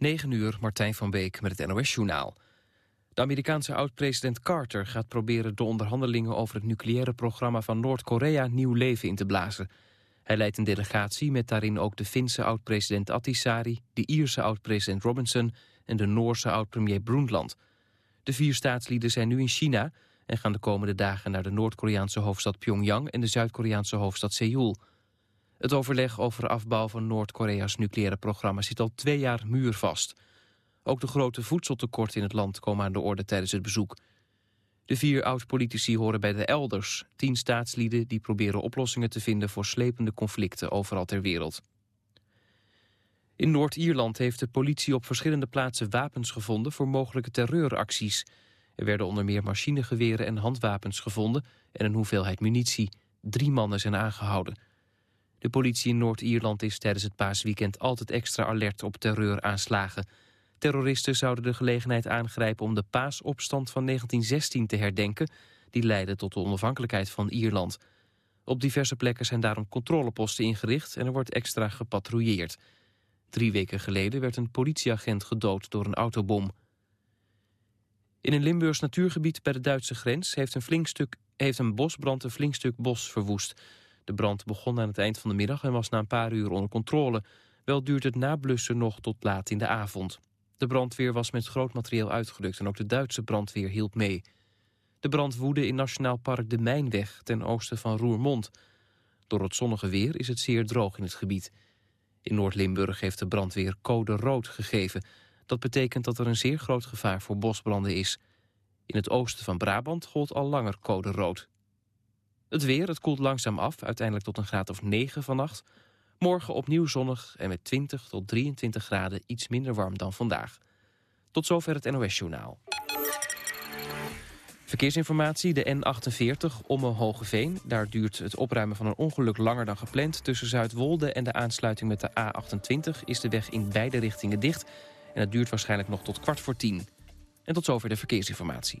9 uur, Martijn van Beek met het NOS-journaal. De Amerikaanse oud-president Carter gaat proberen de onderhandelingen over het nucleaire programma van Noord-Korea nieuw leven in te blazen. Hij leidt een delegatie met daarin ook de Finse oud-president Attisari, de Ierse oud-president Robinson en de Noorse oud-premier Brundtland. De vier staatslieden zijn nu in China en gaan de komende dagen naar de Noord-Koreaanse hoofdstad Pyongyang en de Zuid-Koreaanse hoofdstad Seoul. Het overleg over afbouw van Noord-Korea's nucleaire programma zit al twee jaar muurvast. Ook de grote voedseltekorten in het land komen aan de orde tijdens het bezoek. De vier oud-politici horen bij de elders, tien staatslieden die proberen oplossingen te vinden voor slepende conflicten overal ter wereld. In Noord-Ierland heeft de politie op verschillende plaatsen wapens gevonden voor mogelijke terreuracties. Er werden onder meer machinegeweren en handwapens gevonden en een hoeveelheid munitie. Drie mannen zijn aangehouden. De politie in Noord-Ierland is tijdens het paasweekend altijd extra alert op terreuraanslagen. Terroristen zouden de gelegenheid aangrijpen om de paasopstand van 1916 te herdenken... die leidde tot de onafhankelijkheid van Ierland. Op diverse plekken zijn daarom controleposten ingericht en er wordt extra gepatrouilleerd. Drie weken geleden werd een politieagent gedood door een autobom. In een Limburgs natuurgebied bij de Duitse grens heeft een, flink stuk, heeft een bosbrand een flink stuk bos verwoest. De brand begon aan het eind van de middag en was na een paar uur onder controle. Wel duurt het nablussen nog tot laat in de avond. De brandweer was met groot materieel uitgerukt en ook de Duitse brandweer hielp mee. De brand woedde in Nationaal Park de Mijnweg ten oosten van Roermond. Door het zonnige weer is het zeer droog in het gebied. In Noord-Limburg heeft de brandweer code rood gegeven. Dat betekent dat er een zeer groot gevaar voor bosbranden is. In het oosten van Brabant gold al langer code rood. Het weer, het koelt langzaam af, uiteindelijk tot een graad of 9 vannacht. Morgen opnieuw zonnig en met 20 tot 23 graden iets minder warm dan vandaag. Tot zover het NOS-journaal. Verkeersinformatie, de N48 Omme Hogeveen. Daar duurt het opruimen van een ongeluk langer dan gepland. Tussen Zuidwolde en de aansluiting met de A28 is de weg in beide richtingen dicht. En het duurt waarschijnlijk nog tot kwart voor tien. En tot zover de verkeersinformatie.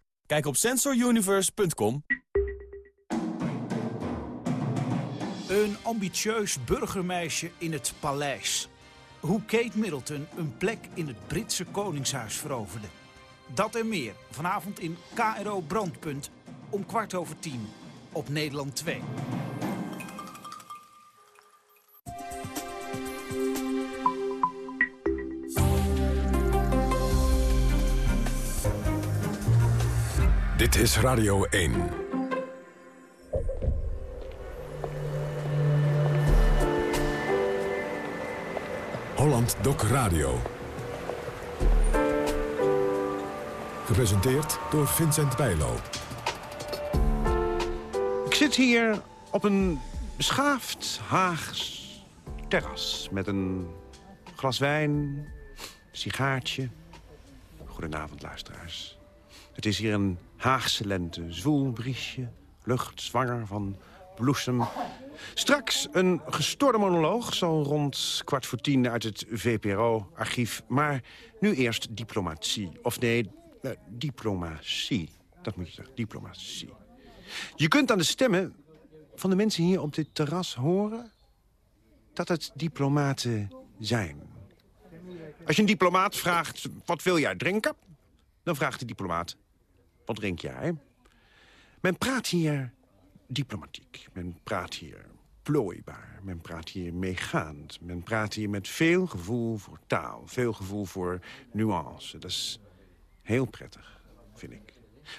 Kijk op sensoruniverse.com. Een ambitieus burgermeisje in het paleis. Hoe Kate Middleton een plek in het Britse Koningshuis veroverde. Dat en meer vanavond in KRO Brandpunt om kwart over tien op Nederland 2. Dit is Radio 1. Holland Doc Radio. Gepresenteerd door Vincent Bijlo. Ik zit hier op een beschaafd Haags terras... met een glas wijn, sigaartje. Goedenavond, luisteraars. Het is hier een Haagse lente, zwoel briesje, lucht zwanger van bloesem. Straks een gestoorde monoloog, zo rond kwart voor tien uit het VPRO-archief. Maar nu eerst diplomatie. Of nee, eh, diplomatie. Dat moet je zeggen, diplomatie. Je kunt aan de stemmen van de mensen hier op dit terras horen... dat het diplomaten zijn. Als je een diplomaat vraagt, wat wil jij drinken? Dan vraagt de diplomaat, wat drink jij? Men praat hier diplomatiek. Men praat hier plooibaar. Men praat hier meegaand. Men praat hier met veel gevoel voor taal. Veel gevoel voor nuance. Dat is heel prettig, vind ik.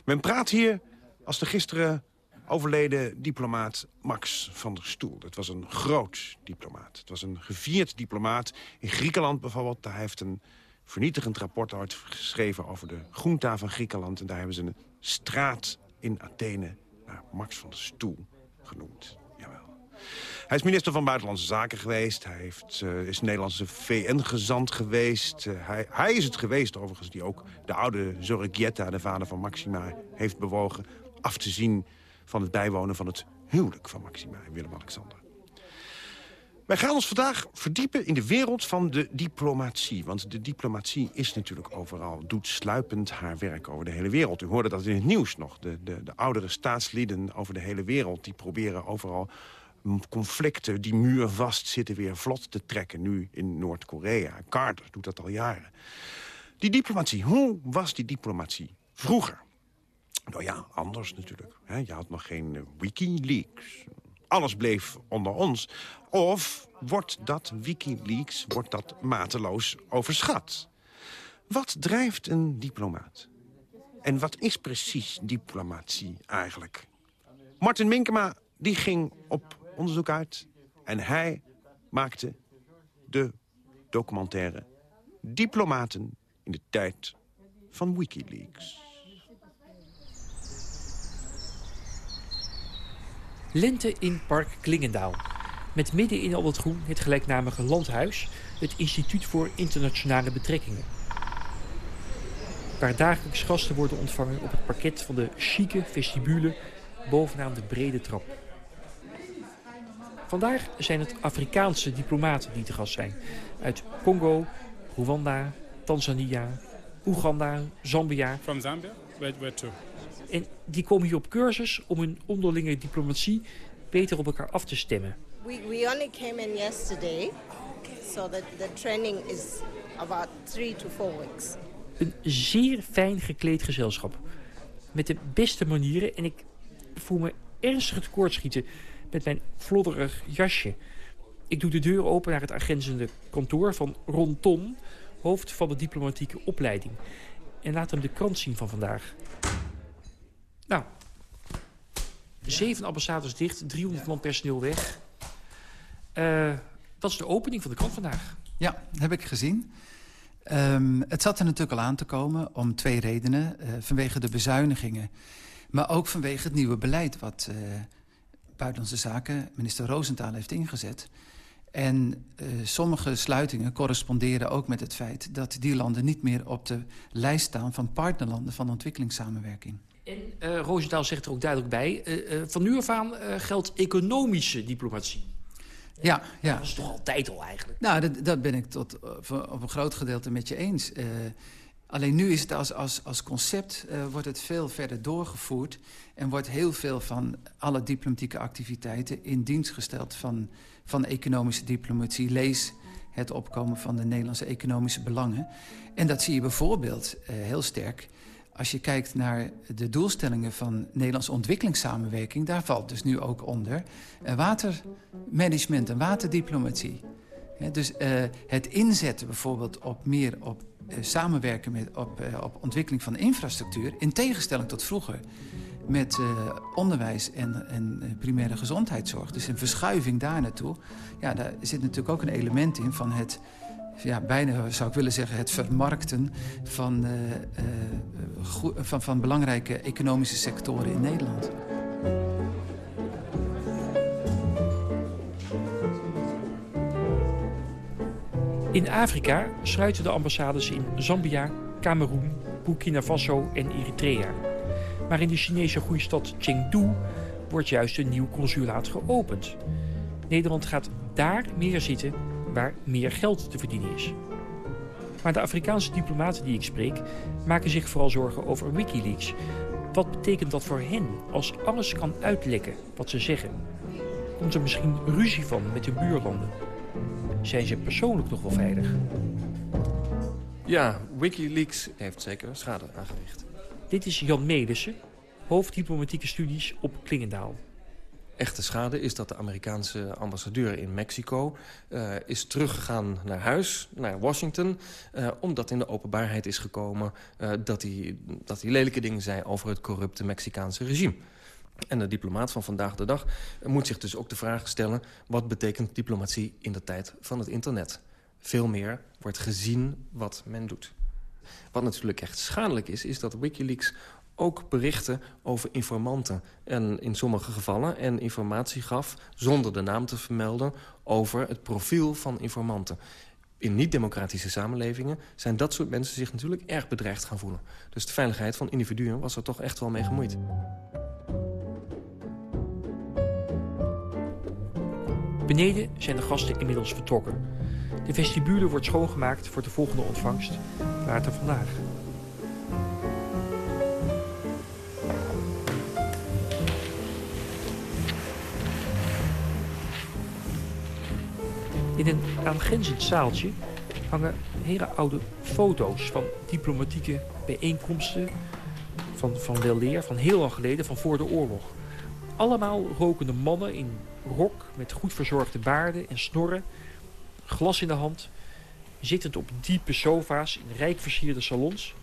Men praat hier als de gisteren overleden diplomaat Max van der Stoel. Dat was een groot diplomaat. Het was een gevierd diplomaat. In Griekenland bijvoorbeeld, daar heeft een vernietigend rapport uitgeschreven over de groenta van Griekenland. En daar hebben ze een straat in Athene naar Max van der Stoel genoemd. Jawel. Hij is minister van Buitenlandse Zaken geweest. Hij heeft, uh, is Nederlandse VN-gezant geweest. Uh, hij, hij, is het geweest overigens die ook de oude Zorregietta, de vader van Maxima, heeft bewogen af te zien van het bijwonen van het huwelijk van Maxima en Willem-Alexander. Wij gaan ons vandaag verdiepen in de wereld van de diplomatie. Want de diplomatie is natuurlijk overal, doet sluipend haar werk over de hele wereld. U hoorde dat in het nieuws nog. De, de, de oudere staatslieden over de hele wereld... die proberen overal conflicten die muur vast zitten weer vlot te trekken. Nu in Noord-Korea. Carter doet dat al jaren. Die diplomatie, hoe was die diplomatie vroeger? Nou ja, anders natuurlijk. Je had nog geen eh, Wikileaks. Alles bleef onder ons. Of wordt dat Wikileaks wordt dat mateloos overschat? Wat drijft een diplomaat? En wat is precies diplomatie eigenlijk? Martin Minkema die ging op onderzoek uit. En hij maakte de documentaire Diplomaten in de tijd van Wikileaks. Lente in Park Klingendaal. Met midden in al het groen het gelijknamige landhuis, het Instituut voor Internationale Betrekkingen. Waar dagelijks gasten worden ontvangen op het parket van de chique vestibule bovenaan de brede trap. Vandaag zijn het Afrikaanse diplomaten die te gast zijn. Uit Congo, Rwanda, Tanzania, Oeganda, Zambia. Zambia? En die komen hier op cursus om hun onderlinge diplomatie beter op elkaar af te stemmen. We, we only came in yesterday, so the, the training is about three to four weeks. Een zeer fijn gekleed gezelschap. Met de beste manieren en ik voel me ernstig tekort schieten met mijn flodderig jasje. Ik doe de deur open naar het agrenzende kantoor van Ron Ton, hoofd van de diplomatieke opleiding. En laat hem de krant zien van vandaag. Nou, zeven ambassades dicht, 300 man personeel weg. Uh, dat is de opening van de krant vandaag. Ja, heb ik gezien. Um, het zat er natuurlijk al aan te komen om twee redenen. Uh, vanwege de bezuinigingen, maar ook vanwege het nieuwe beleid... wat uh, Buitenlandse Zaken, minister Roosentaal, heeft ingezet. En uh, sommige sluitingen corresponderen ook met het feit... dat die landen niet meer op de lijst staan van partnerlanden van ontwikkelingssamenwerking. En uh, Roosentaal zegt er ook duidelijk bij... Uh, van nu af aan geldt economische diplomatie. Ja, ja. Dat is toch altijd al eigenlijk? Nou, dat, dat ben ik tot, op een groot gedeelte met je eens. Alleen nu is het als, als, als concept uh, wordt het veel verder doorgevoerd... en wordt heel veel van alle diplomatieke activiteiten... in dienst gesteld van, van economische diplomatie. Lees het opkomen van de Nederlandse economische belangen. En dat zie je bijvoorbeeld uh, heel sterk... als je kijkt naar de doelstellingen van Nederlandse ontwikkelingssamenwerking... daar valt dus nu ook onder uh, watermanagement en waterdiplomatie... Dus uh, het inzetten bijvoorbeeld op meer op uh, samenwerken met, op, op ontwikkeling van infrastructuur... in tegenstelling tot vroeger met onderwijs en, en primaire gezondheidszorg. Dus een verschuiving daar naartoe. Ja, daar zit natuurlijk ook een element in van het... Ja, bijna zou ik willen zeggen het vermarkten van, van, van belangrijke economische sectoren in Nederland. In Afrika sluiten de ambassades in Zambia, Cameroen, Burkina Faso en Eritrea. Maar in de Chinese groeistad Chengdu wordt juist een nieuw consulaat geopend. Nederland gaat daar meer zitten waar meer geld te verdienen is. Maar de Afrikaanse diplomaten die ik spreek maken zich vooral zorgen over Wikileaks. Wat betekent dat voor hen als alles kan uitlekken wat ze zeggen? Komt er misschien ruzie van met de buurlanden? Zijn ze persoonlijk nog wel veilig? Ja, Wikileaks heeft zeker schade aangericht. Dit is Jan Melissen, hoofddiplomatieke studies op Klingendaal. Echte schade is dat de Amerikaanse ambassadeur in Mexico uh, is teruggegaan naar huis, naar Washington... Uh, omdat in de openbaarheid is gekomen uh, dat, hij, dat hij lelijke dingen zei over het corrupte Mexicaanse regime. En de diplomaat van vandaag de dag moet zich dus ook de vraag stellen... wat betekent diplomatie in de tijd van het internet? Veel meer wordt gezien wat men doet. Wat natuurlijk echt schadelijk is, is dat Wikileaks ook berichten over informanten. En in sommige gevallen en informatie gaf, zonder de naam te vermelden... over het profiel van informanten. In niet-democratische samenlevingen zijn dat soort mensen zich natuurlijk erg bedreigd gaan voelen. Dus de veiligheid van individuen was er toch echt wel mee gemoeid. Beneden zijn de gasten inmiddels vertrokken. De vestibule wordt schoongemaakt voor de volgende ontvangst. Later vandaag. In een aangrenzend zaaltje hangen hele oude foto's van diplomatieke bijeenkomsten van, van weleer, van heel lang geleden, van voor de oorlog. Allemaal rokende mannen in rok met goed verzorgde baarden en snorren, glas in de hand, zittend op diepe sofa's in rijk versierde salons.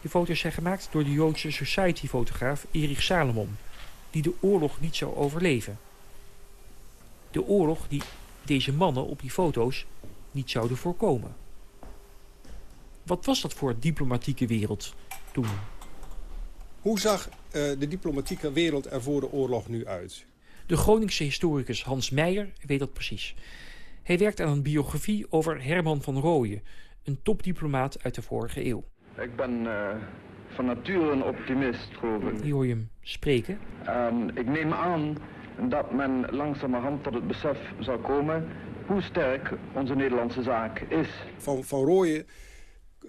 Die foto's zijn gemaakt door de Joodse Society-fotograaf Erich Salomon, die de oorlog niet zou overleven. De oorlog die deze mannen op die foto's niet zouden voorkomen. Wat was dat voor diplomatieke wereld toen? Hoe zag uh, de diplomatieke wereld er voor de oorlog nu uit? De Groningse historicus Hans Meijer weet dat precies. Hij werkt aan een biografie over Herman van Rooyen, een topdiplomaat uit de vorige eeuw. Ik ben uh, van nature een optimist, geloof ik. Hier hoor je hem spreken. En ik neem aan dat men langzamerhand tot het besef zal komen hoe sterk onze Nederlandse zaak is. Van, van Rooyen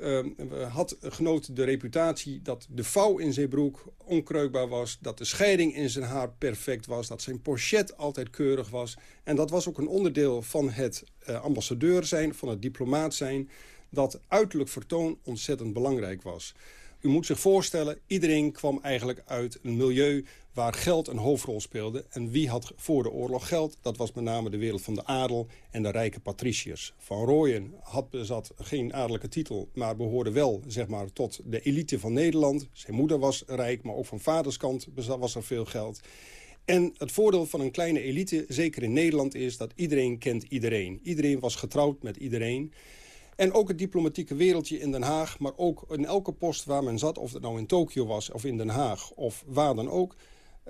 uh, had genoot de reputatie dat de vouw in zijn broek onkreukbaar was... dat de scheiding in zijn haar perfect was... dat zijn pochet altijd keurig was. En dat was ook een onderdeel van het uh, ambassadeur zijn, van het diplomaat zijn... dat uiterlijk vertoon ontzettend belangrijk was. U moet zich voorstellen, iedereen kwam eigenlijk uit een milieu waar geld een hoofdrol speelde. En wie had voor de oorlog geld? Dat was met name de wereld van de adel en de rijke patriciërs. Van Rooyen had, bezat geen adellijke titel, maar behoorde wel zeg maar, tot de elite van Nederland. Zijn moeder was rijk, maar ook van vaderskant was er veel geld. En het voordeel van een kleine elite, zeker in Nederland, is dat iedereen kent iedereen. Iedereen was getrouwd met iedereen. En ook het diplomatieke wereldje in Den Haag, maar ook in elke post waar men zat... of het nou in Tokio was of in Den Haag of waar dan ook...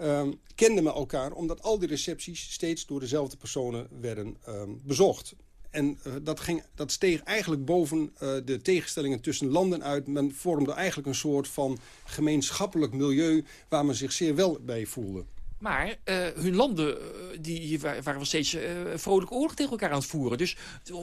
Um, kenden me elkaar omdat al die recepties steeds door dezelfde personen werden um, bezocht. En uh, dat, ging, dat steeg eigenlijk boven uh, de tegenstellingen tussen landen uit. Men vormde eigenlijk een soort van gemeenschappelijk milieu... waar men zich zeer wel bij voelde. Maar uh, hun landen uh, die waren wel steeds uh, vrolijk oorlog tegen elkaar aan het voeren. Dus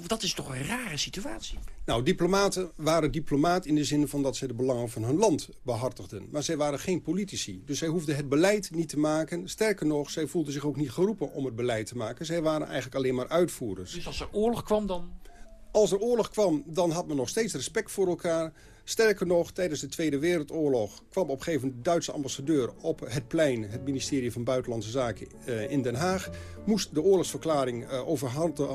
dat is toch een rare situatie. Nou, diplomaten waren diplomaat in de zin van dat ze de belangen van hun land behartigden. Maar zij waren geen politici. Dus zij hoefden het beleid niet te maken. Sterker nog, zij voelden zich ook niet geroepen om het beleid te maken. Zij waren eigenlijk alleen maar uitvoerders. Dus als er oorlog kwam dan? Als er oorlog kwam, dan had men nog steeds respect voor elkaar. Sterker nog, tijdens de Tweede Wereldoorlog kwam op een gegeven moment de Duitse ambassadeur op het plein, het ministerie van Buitenlandse Zaken uh, in Den Haag, moest de oorlogsverklaring uh,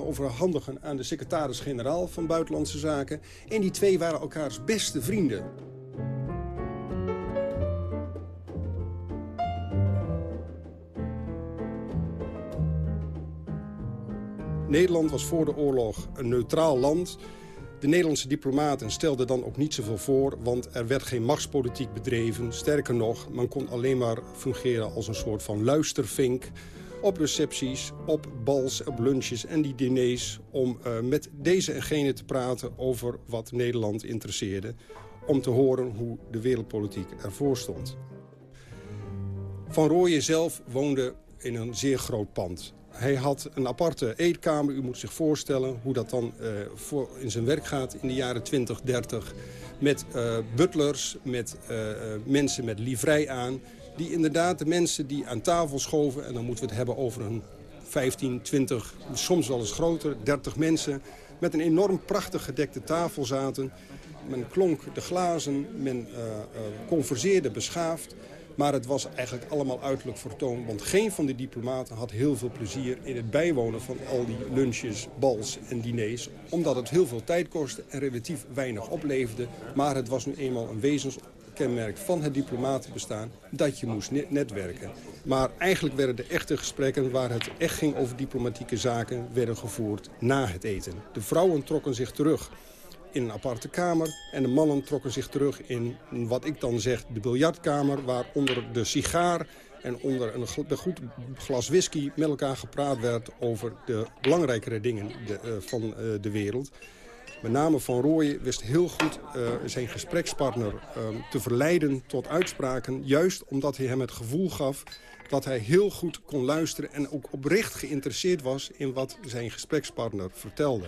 overhandigen aan de secretaris-generaal van Buitenlandse Zaken. En die twee waren elkaars beste vrienden. Nederland was voor de oorlog een neutraal land. De Nederlandse diplomaten stelden dan ook niet zoveel voor... want er werd geen machtspolitiek bedreven. Sterker nog, men kon alleen maar fungeren als een soort van luistervink... op recepties, op bals, op lunches en die diners... om uh, met deze en gene te praten over wat Nederland interesseerde... om te horen hoe de wereldpolitiek ervoor stond. Van Rooyen zelf woonde in een zeer groot pand. Hij had een aparte eetkamer. U moet zich voorstellen hoe dat dan uh, voor in zijn werk gaat in de jaren 20, 30. Met uh, butlers, met uh, mensen met livrei aan. Die inderdaad de mensen die aan tafel schoven... en dan moeten we het hebben over een 15, 20, soms wel eens groter, 30 mensen... met een enorm prachtig gedekte tafel zaten. Men klonk de glazen, men converseerde beschaafd... Maar het was eigenlijk allemaal uiterlijk vertoon. Want geen van de diplomaten had heel veel plezier in het bijwonen van al die lunches, bals en diners. Omdat het heel veel tijd kostte en relatief weinig opleverde. Maar het was nu eenmaal een wezenskenmerk van het diplomatenbestaan dat je moest netwerken. Maar eigenlijk werden de echte gesprekken waar het echt ging over diplomatieke zaken... werden gevoerd na het eten. De vrouwen trokken zich terug. In een aparte kamer. En de mannen trokken zich terug in wat ik dan zeg de biljartkamer... waar onder de sigaar en onder een goed glas whisky met elkaar gepraat werd... over de belangrijkere dingen de, uh, van uh, de wereld. Met name Van Rooyen wist heel goed uh, zijn gesprekspartner te verleiden tot uitspraken... juist omdat hij hem het gevoel gaf dat hij heel goed kon luisteren... en ook oprecht geïnteresseerd was in wat zijn gesprekspartner vertelde.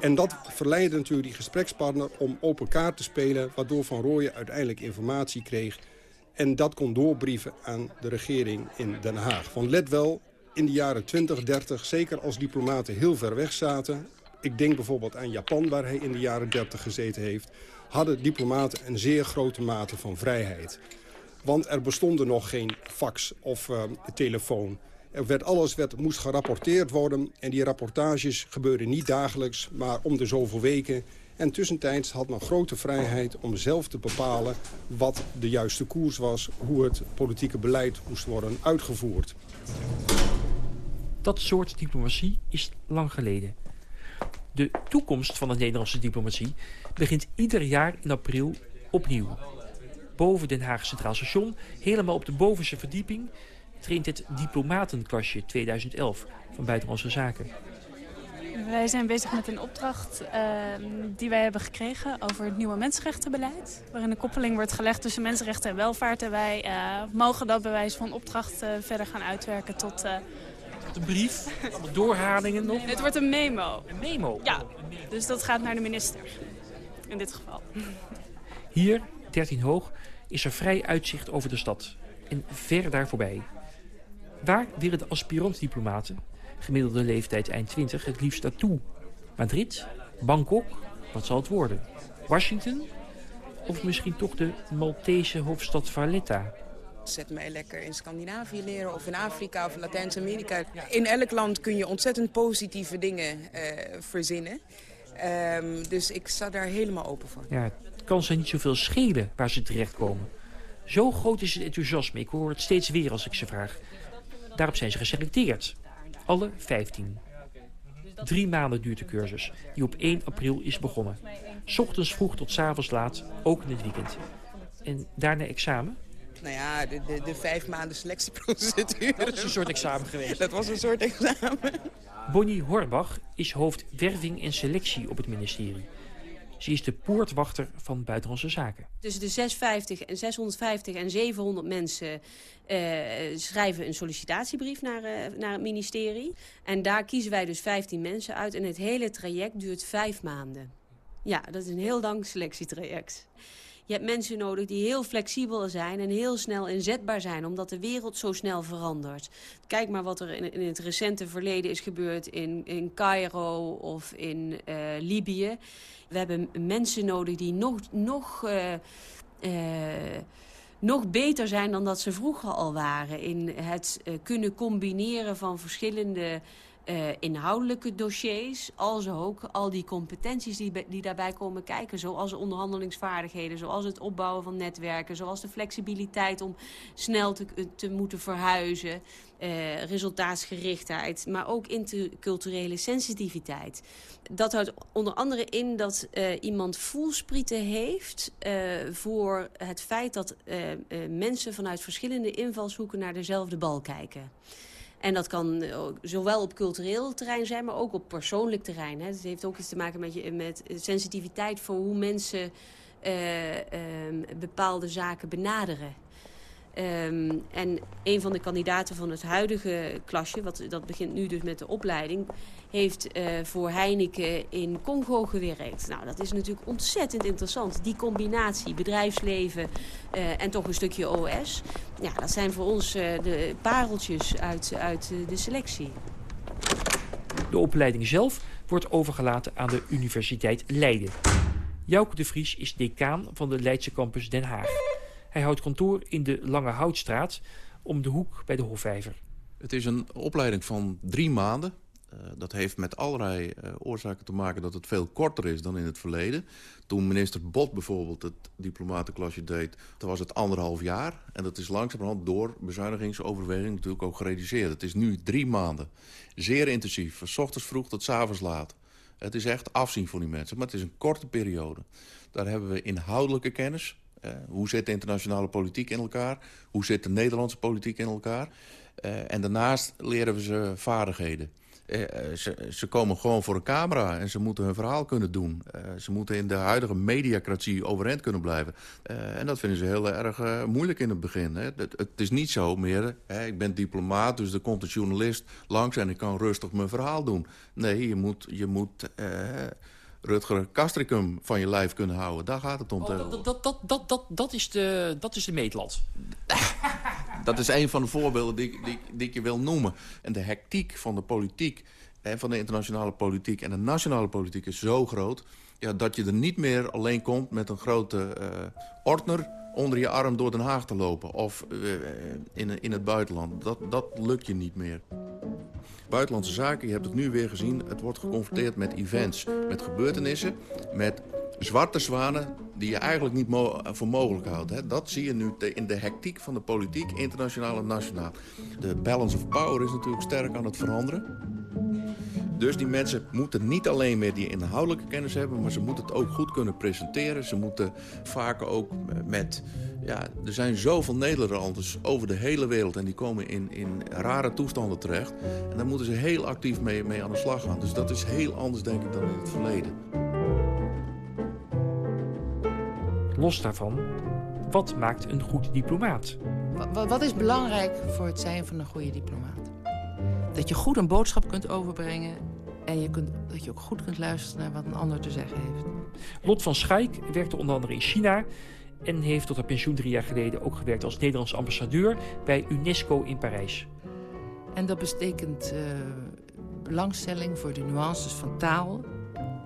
En dat verleidde natuurlijk die gesprekspartner om open kaart te spelen... waardoor Van Rooyen uiteindelijk informatie kreeg... en dat kon doorbrieven aan de regering in Den Haag. Want let wel, in de jaren 20, 30, zeker als diplomaten heel ver weg zaten... ik denk bijvoorbeeld aan Japan, waar hij in de jaren 30 gezeten heeft... hadden diplomaten een zeer grote mate van vrijheid. Want er bestonden nog geen fax of uh, telefoon. Er werd alles werd, moest gerapporteerd worden. En die rapportages gebeurden niet dagelijks, maar om de zoveel weken. En tussentijds had men grote vrijheid om zelf te bepalen... wat de juiste koers was, hoe het politieke beleid moest worden uitgevoerd. Dat soort diplomatie is lang geleden. De toekomst van de Nederlandse diplomatie begint ieder jaar in april opnieuw. Boven Den Haag Centraal Station, helemaal op de bovenste verdieping traint het diplomatenklasje 2011 van Buitenlandse Zaken. Wij zijn bezig met een opdracht uh, die wij hebben gekregen over het nieuwe mensenrechtenbeleid. Waarin een koppeling wordt gelegd tussen mensenrechten en welvaart. En wij uh, mogen dat bewijs van opdracht uh, verder gaan uitwerken tot... een brief, doorhalingen nog? Het wordt een memo. Een memo? Ja, dus dat gaat naar de minister. In dit geval. Hier, 13 hoog, is er vrij uitzicht over de stad. En ver daar voorbij. Waar willen de aspirant-diplomaten, gemiddelde leeftijd eind 20, het liefst naartoe? Madrid? Bangkok? Wat zal het worden? Washington? Of misschien toch de Maltese hoofdstad Valletta? Zet mij lekker in Scandinavië leren of in Afrika of in Latijns-Amerika. In elk land kun je ontzettend positieve dingen uh, verzinnen. Um, dus ik sta daar helemaal open voor. Ja, het kan ze niet zoveel schelen waar ze terechtkomen. Zo groot is het enthousiasme. Ik hoor het steeds weer als ik ze vraag. Daarop zijn ze geselecteerd. Alle 15. Drie maanden duurt de cursus, die op 1 april is begonnen. Ochtends vroeg tot s avonds laat, ook in het weekend. En daarna examen? Nou ja, de, de, de vijf maanden selectieprocedure. Dat is een soort examen geweest. Dat was een soort examen. Bonnie Horbach is hoofd werving en selectie op het ministerie. Ze is de poortwachter van Buitenlandse Zaken. Tussen de 650 en 650 en 700 mensen uh, schrijven een sollicitatiebrief naar, uh, naar het ministerie. En daar kiezen wij dus 15 mensen uit. En het hele traject duurt vijf maanden. Ja, dat is een heel lang selectietraject. Je hebt mensen nodig die heel flexibel zijn en heel snel inzetbaar zijn... omdat de wereld zo snel verandert. Kijk maar wat er in, in het recente verleden is gebeurd in, in Cairo of in uh, Libië. We hebben mensen nodig die nog... nog uh, uh, nog beter zijn dan dat ze vroeger al waren. In het kunnen combineren van verschillende uh, inhoudelijke dossiers... als ook al die competenties die, daarbij komen kijken. Zoals onderhandelingsvaardigheden, zoals het opbouwen van netwerken... zoals de flexibiliteit om snel te, te moeten verhuizen... Uh, resultaatsgerichtheid, maar ook interculturele sensitiviteit. Dat houdt onder andere in dat iemand voelsprieten heeft voor het feit dat mensen vanuit verschillende invalshoeken naar dezelfde bal kijken. En dat kan zowel op cultureel terrein zijn, maar ook op persoonlijk terrein. Hè. Het heeft ook iets te maken met, je, met sensitiviteit voor hoe mensen uh, um, bepaalde zaken benaderen. Um, en een van de kandidaten van het huidige klasje, wat, dat begint nu dus met de opleiding, heeft uh, voor Heineken in Congo gewerkt. Nou, dat is natuurlijk ontzettend interessant. Die combinatie bedrijfsleven uh, en toch een stukje OS. Ja, dat zijn voor ons uh, de pareltjes uit, uit de selectie. De opleiding zelf wordt overgelaten aan de Universiteit Leiden. Jouke de Vries is decaan van de Leidse campus Den Haag. Hij houdt kantoor in de Lange Houtstraat om de hoek bij de Hofvijver. Het is een opleiding van drie maanden. Uh, dat heeft met allerlei uh, oorzaken te maken dat het veel korter is dan in het verleden. Toen minister Bot bijvoorbeeld het diplomatenklasje deed, toen was het anderhalf jaar. En dat is langzamerhand door bezuinigingsoverweging natuurlijk ook gereduceerd. Het is nu drie maanden. Zeer intensief, van ochtends vroeg tot s avonds laat. Het is echt afzien voor die mensen. Maar het is een korte periode. Daar hebben we inhoudelijke kennis. Uh, hoe zit de internationale politiek in elkaar? Hoe zit de Nederlandse politiek in elkaar? Uh, en daarnaast leren we ze vaardigheden. Uh, ze, ze, komen gewoon voor een camera en ze moeten hun verhaal kunnen doen. ze moeten in de huidige mediacratie overeind kunnen blijven. en dat vinden ze heel erg moeilijk in het begin. Het, is niet zo meer, ik ben diplomaat, dus er komt een journalist langs... en ik kan rustig mijn verhaal doen. Nee, je moet... Je moet Rutger Castricum van je lijf kunnen houden. Daar gaat het om. Oh, dat, dat, dat, dat, dat, dat, is de, dat is de meetlat. dat is een van de voorbeelden die, die, die ik je wil noemen. En de hectiek van de politiek, en van de internationale politiek... en de nationale politiek is zo groot... Ja, dat je er niet meer alleen komt met een grote uh, ordner onder je arm door Den Haag te lopen. Of uh, in, in het buitenland. Dat, dat lukt je niet meer. Buitenlandse zaken, je hebt het nu weer gezien... het wordt geconfronteerd met events, met gebeurtenissen... met zwarte zwanen die je eigenlijk niet mo voor mogelijk houdt. Hè. Dat zie je nu in de hectiek van de politiek, internationaal en nationaal. De balance of power is natuurlijk sterk aan het veranderen. Dus die mensen moeten niet alleen meer die inhoudelijke kennis hebben... maar ze moeten het ook goed kunnen presenteren. Ze moeten vaak ook met... Ja, er zijn zoveel Nederlanders over de hele wereld... en die komen in, in rare toestanden terecht. En daar moeten ze heel actief mee, mee aan de slag gaan. Dus dat is heel anders, denk ik, dan in het verleden. Los daarvan, wat maakt een goed diplomaat? Wat is belangrijk voor het zijn van een goede diplomaat? Dat je goed een boodschap kunt overbrengen en je kunt, dat je ook goed kunt luisteren naar wat een ander te zeggen heeft. Lot van Schaik werkte onder andere in China en heeft tot haar pensioen drie jaar geleden ook gewerkt als Nederlands ambassadeur bij UNESCO in Parijs. En dat betekent uh, belangstelling voor de nuances van taal.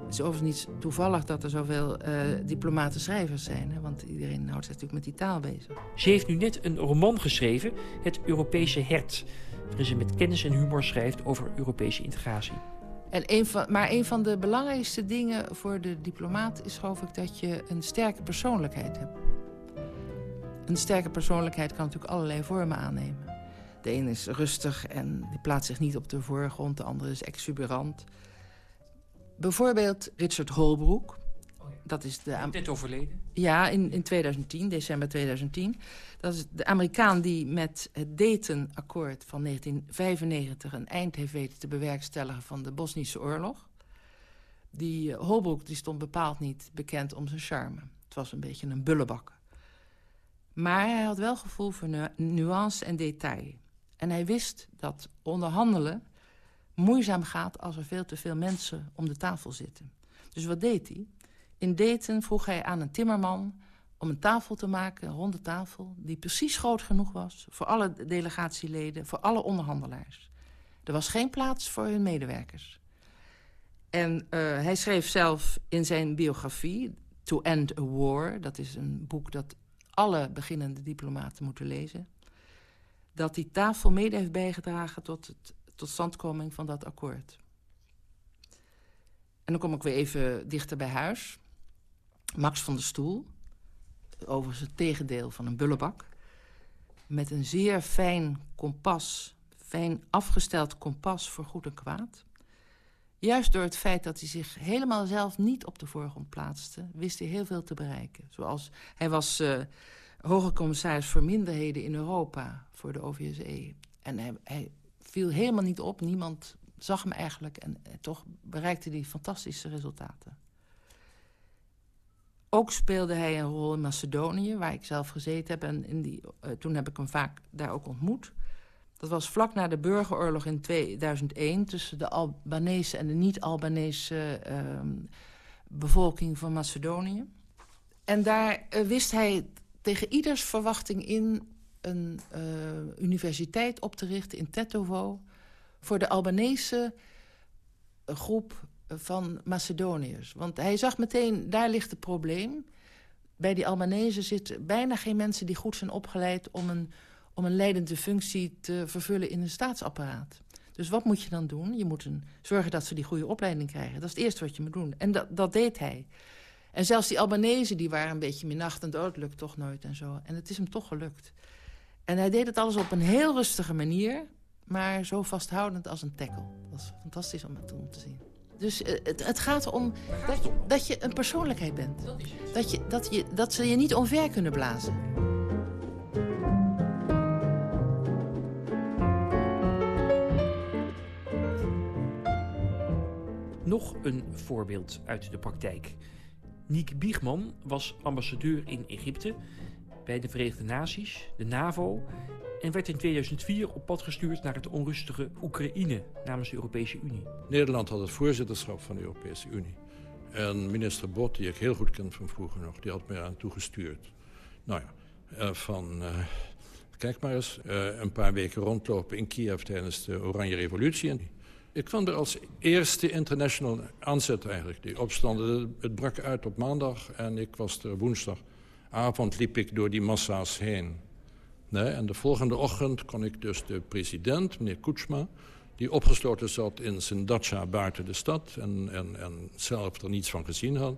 Het is overigens niet toevallig dat er zoveel uh, diplomaten-schrijvers zijn. Hè? Want iedereen houdt zich natuurlijk met die taal bezig. Ze heeft nu net een roman geschreven, Het Europese Hert waarin ze met kennis en humor schrijft over Europese integratie. En een van, maar een van de belangrijkste dingen voor de diplomaat is geloof ik dat je een sterke persoonlijkheid hebt. Een sterke persoonlijkheid kan natuurlijk allerlei vormen aannemen. De ene is rustig en die plaatst zich niet op de voorgrond. De andere is exuberant. Bijvoorbeeld Richard Holbrooke. Dat is de... Net overleden? Ja, in, in 2010, december 2010. Dat is de Amerikaan die met het Dayton-akkoord van 1995... een eind heeft weten te bewerkstelligen van de Bosnische oorlog. Die uh, Holbrooke die stond bepaald niet bekend om zijn charme. Het was een beetje een bullebak. Maar hij had wel gevoel voor nu nuance en detail. En hij wist dat onderhandelen moeizaam gaat... als er veel te veel mensen om de tafel zitten. Dus wat deed hij? In Dayton vroeg hij aan een timmerman om een tafel te maken, een ronde tafel... die precies groot genoeg was voor alle delegatieleden, voor alle onderhandelaars. Er was geen plaats voor hun medewerkers. En uh, hij schreef zelf in zijn biografie, To End a War... dat is een boek dat alle beginnende diplomaten moeten lezen... dat die tafel mede heeft bijgedragen tot het tot standkoming van dat akkoord. En dan kom ik weer even dichter bij huis. Max van der Stoel, overigens het tegendeel van een bullebak... met een zeer fijn kompas, fijn afgesteld kompas voor goed en kwaad. Juist door het feit dat hij zich helemaal zelf niet op de voorgrond plaatste... wist hij heel veel te bereiken. Zoals hij was uh, hoge commissaris voor minderheden in Europa voor de OVSE. En hij, hij viel helemaal niet op, niemand zag hem eigenlijk... en, toch bereikte hij fantastische resultaten. Ook speelde hij een rol in Macedonië, waar ik zelf gezeten heb. En in die, uh, toen heb ik hem vaak daar ook ontmoet. Dat was vlak na de burgeroorlog in 2001... tussen de Albanese en de niet-Albanese uh, bevolking van Macedonië. En daar uh, wist hij tegen ieders verwachting in... een uh, universiteit op te richten in Tetovo... voor de Albanese groep van Macedoniërs. Want hij zag meteen, daar ligt het probleem. Bij die Albanese zitten bijna geen mensen die goed zijn opgeleid... om een, om een leidende functie te vervullen in een staatsapparaat. Dus wat moet je dan doen? Je moet zorgen dat ze die goede opleiding krijgen. Dat is het eerste wat je moet doen. En dat, dat deed hij. En zelfs die Albanese die waren een beetje minachtend... oh, het lukt toch nooit en zo. En het is hem toch gelukt. En hij deed het alles op een heel rustige manier... maar zo vasthoudend als een tackle. Dat was fantastisch om, om te zien. Dus eh, het, het gaat om dat dat je een persoonlijkheid bent. Dat, je, dat, je, dat ze je niet omver kunnen blazen. Nog een voorbeeld uit de praktijk. Niek Biegman was ambassadeur in Egypte... bij de Verenigde Naties, de NAVO... en werd in 2004 op pad gestuurd naar het onrustige Oekraïne... namens de Europese Unie. Nederland had het voorzitterschap van de Europese Unie. En minister Bot, die ik heel goed ken van vroeger nog... die had mij aan toegestuurd. Nou ja, eh, van... Uh, kijk maar eens, uh, een paar weken rondlopen in Kiev tijdens de Oranje Revolutie... Ik kwam er als eerste international aanzet eigenlijk. Die opstanden, het brak uit op maandag en ik was er woensdagavond liep ik door die massa's heen. En de volgende ochtend kon ik dus de president, meneer Kuchma... die opgesloten zat in zijn dacha buiten de stad... en, en, en zelf er niets van gezien had...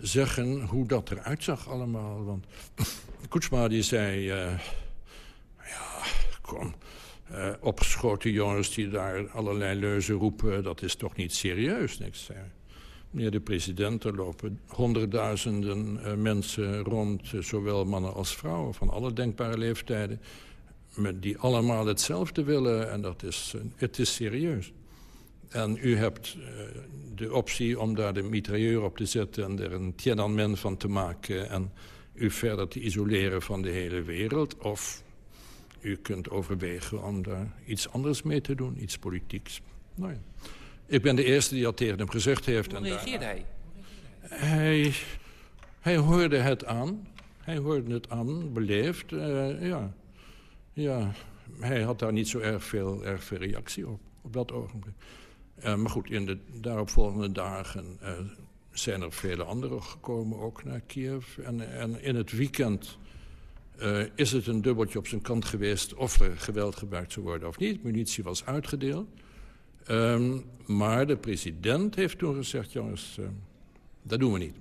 zeggen hoe dat eruit zag allemaal. Want Kuchma die zei... Uh, ja, kom, uh, opgeschoten jongens die daar allerlei leuzen roepen... dat is toch niet serieus, niks. Meneer de president, er lopen honderdduizenden uh, mensen rond... Uh, zowel mannen als vrouwen, van alle denkbare leeftijden... Die allemaal hetzelfde willen en dat is, het is serieus. En u hebt de optie om daar de mitrailleur op te zetten... en er een Tiananmen van te maken... en u verder te isoleren van de hele wereld... of u kunt overwegen om daar iets anders mee te doen, iets politieks. Nou ja. Ik ben de eerste die dat tegen hem gezegd heeft. Hoe reageerde hij? hij? Hij hoorde het aan. Hij hoorde het aan, beleefd. Uh, ja. ja, hij had daar niet zo erg veel, erg veel reactie op, op dat ogenblik. Uh, maar goed, in de daaropvolgende dagen uh, zijn er vele anderen gekomen, ook naar Kiev. En, en in het weekend uh, is het een dubbeltje op zijn kant geweest of er geweld gebruikt zou worden of niet. Munitie was uitgedeeld. Um, maar de president heeft toen gezegd, jongens, uh, dat doen we niet.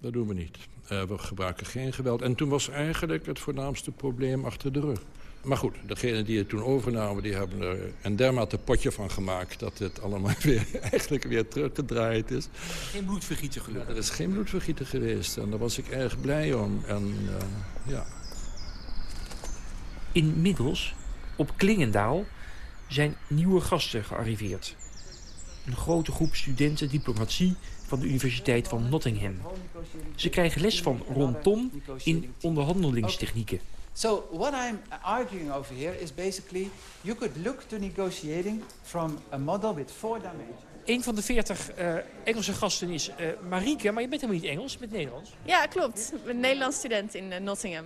Dat doen we niet. Uh, we gebruiken geen geweld. En toen was eigenlijk het voornaamste probleem achter de rug. Maar goed, degenen die het toen overnamen, die hebben er een dermate potje van gemaakt... dat het allemaal weer, eigenlijk weer teruggedraaid is. Geen bloedvergieten gelukkig? Ja, er is geen bloedvergieten geweest en daar was ik erg blij om. En ja... Inmiddels, op Klingendaal, zijn nieuwe gasten gearriveerd. Een grote groep studenten diplomatie van de Universiteit van Nottingham. Ze krijgen les van Ron Tom in onderhandelingstechnieken. So what I'm arguing over here is basically you could look to negotiating from a model with four dimensions. Een van de veertig uh, Engelse gasten is uh, Marieke, maar je bent helemaal niet Engels, je bent Nederlands. Ja, klopt. Ik ben Nederlands student in uh, Nottingham.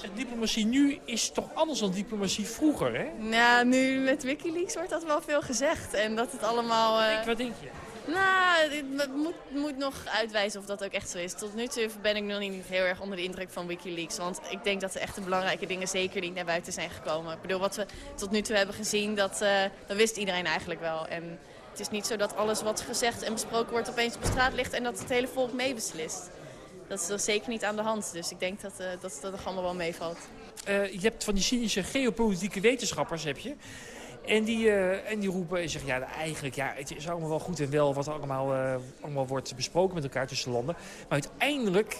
Zeg, diplomatie nu is toch anders dan diplomatie vroeger, hè? Nou, nu met Wikileaks wordt dat wel veel gezegd. En dat het allemaal... Uh... wat denk je? Nou, het moet, moet nog uitwijzen of dat ook echt zo is. Tot nu toe ben ik nog niet heel erg onder de indruk van Wikileaks. Want ik denk dat de echte belangrijke dingen zeker niet naar buiten zijn gekomen. Ik bedoel, wat we tot nu toe hebben gezien, dat, uh, dat wist iedereen eigenlijk wel. En het is niet zo dat alles wat gezegd en besproken wordt opeens op straat ligt... en dat het hele volk meebeslist. Dat is er zeker niet aan de hand. Dus ik denk dat uh, dat, dat er allemaal wel meevalt. Uh, je hebt van die cynische geopolitieke wetenschappers, heb je... En die, uh, en die roepen en zeggen, ja, eigenlijk, ja, het is allemaal wel goed en wel wat er allemaal, allemaal wordt besproken met elkaar tussen landen. Maar uiteindelijk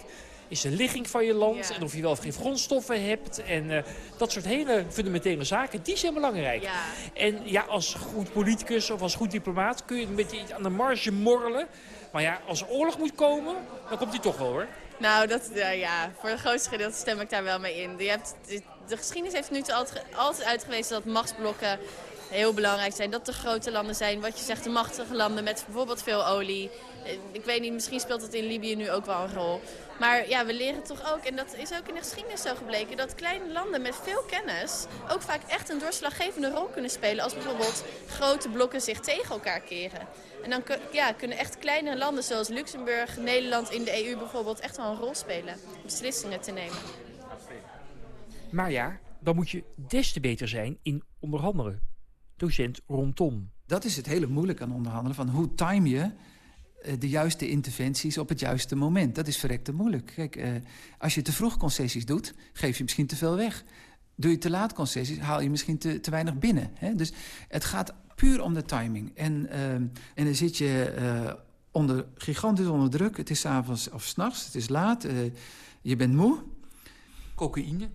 is de ligging van je land ja. en of je wel of geen grondstoffen hebt. En uh, dat soort hele fundamentele zaken, die zijn belangrijk. Ja. En ja, als goed politicus of als goed diplomaat kun je een beetje aan de marge morrelen. Maar ja, als er oorlog moet komen, dan komt die toch wel hoor. Nou, dat, uh, ja, voor het grootste gedeelte stem ik daar wel mee in. Hebt, de, de geschiedenis heeft nu altijd, altijd uitgewezen dat machtsblokken heel belangrijk zijn. Dat er grote landen zijn, wat je zegt, de machtige landen met bijvoorbeeld veel olie. Ik weet niet, misschien speelt het in Libië nu ook wel een rol. Maar ja, we leren toch ook, en dat is ook in de geschiedenis zo gebleken... dat kleine landen met veel kennis ook vaak echt een doorslaggevende rol kunnen spelen... als bijvoorbeeld grote blokken zich tegen elkaar keren. En dan ja, kunnen echt kleine landen zoals Luxemburg, Nederland in de EU bijvoorbeeld... echt wel een rol spelen om beslissingen te nemen. Maar ja, dan moet je des te beter zijn in onderhandelen docent Rontom. Dat is het hele moeilijk aan onderhandelen. Van hoe time je de juiste interventies op het juiste moment. Dat is verrekte moeilijk. Kijk, uh, als je te vroeg concessies doet, geef je misschien te veel weg. Doe je te laat concessies, haal je misschien te, te weinig binnen. Hè? Dus het gaat puur om de timing. En, uh, en dan zit je onder, gigantisch onder druk. Het is avonds of s'nachts, het is laat. Je bent moe. Cocaïne.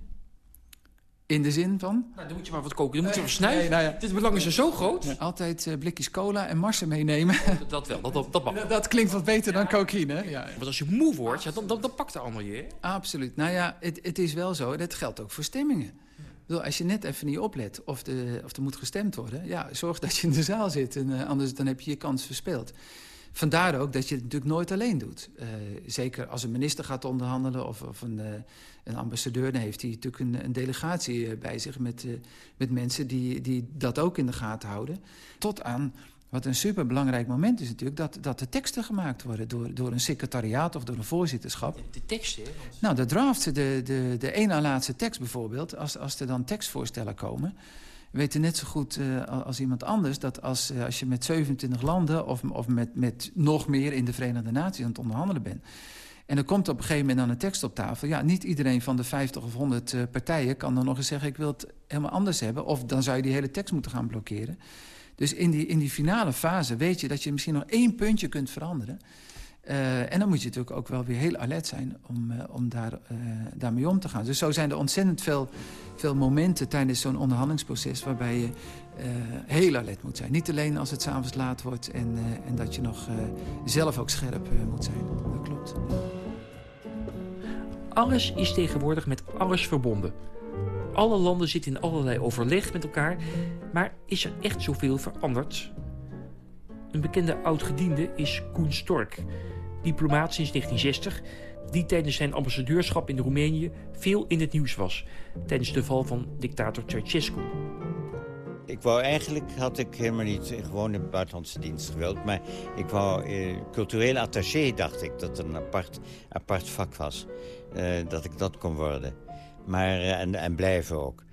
In de zin van? Nou, dan moet je maar wat koken. Dan moet je wat snuiven. Nee, nou ja. Dit belang is er zo groot. Altijd uh, blikjes cola en marsen meenemen. Dat, dat wel, dat, dat. Dat, dat, klinkt wat beter dan cocaïne. Ja. Want als je moe wordt, ja, dan, dan, dan pakt het allemaal je. Absoluut. Nou ja, het, het is wel zo. Dat geldt ook voor stemmingen. Bedoel, als je net even niet oplet of, de, of er moet gestemd worden... ja, zorg dat je in de zaal zit. En, uh, anders dan heb je je kans verspeeld. Vandaar ook dat je het natuurlijk nooit alleen doet. Uh, zeker als een minister gaat onderhandelen of, of een, uh, een, ambassadeur... dan heeft hij natuurlijk een, een delegatie bij zich met, uh, met mensen die, die dat ook in de gaten houden. Tot aan, wat een superbelangrijk moment is natuurlijk... dat, dat de teksten gemaakt worden door, door een secretariaat of door een voorzitterschap. De teksten? Nou, de drafts, de, de, de ene na laatste tekst bijvoorbeeld... Als, als er dan tekstvoorstellen komen weten net zo goed uh, als iemand anders... dat als, uh, als je met 27 landen of, of met, met nog meer in de Verenigde Naties aan het onderhandelen bent... en er komt op een gegeven moment dan een tekst op tafel... ja, niet iedereen van de 50 of 100 uh, partijen kan dan nog eens zeggen... ik wil het helemaal anders hebben. Of dan zou je die hele tekst moeten gaan blokkeren. Dus in die, in die finale fase weet je dat je misschien nog één puntje kunt veranderen... Uh, en dan moet je natuurlijk ook wel weer heel alert zijn om, uh, om daar, uh, daarmee om te gaan. Dus zo zijn er ontzettend veel, veel momenten tijdens zo'n onderhandelingsproces... waarbij je heel alert moet zijn. Niet alleen als het s'avonds laat wordt en, en dat je nog zelf ook scherp moet zijn. Dat klopt. Alles is tegenwoordig met alles verbonden. Alle landen zitten in allerlei overleg met elkaar. Maar is er echt zoveel veranderd? Een bekende oud-gediende is Koen Stork diplomaat sinds 1960... die tijdens zijn ambassadeurschap in Roemenië veel in het nieuws was... tijdens de val van dictator Ceausescu. Ik wou eigenlijk, had ik helemaal niet in de buitenlandse dienst gewild... maar ik wou eh, cultureel attaché, dacht ik, dat het een apart, apart vak was. Uh, dat ik dat kon worden. Maar, uh, en, en blijven ook.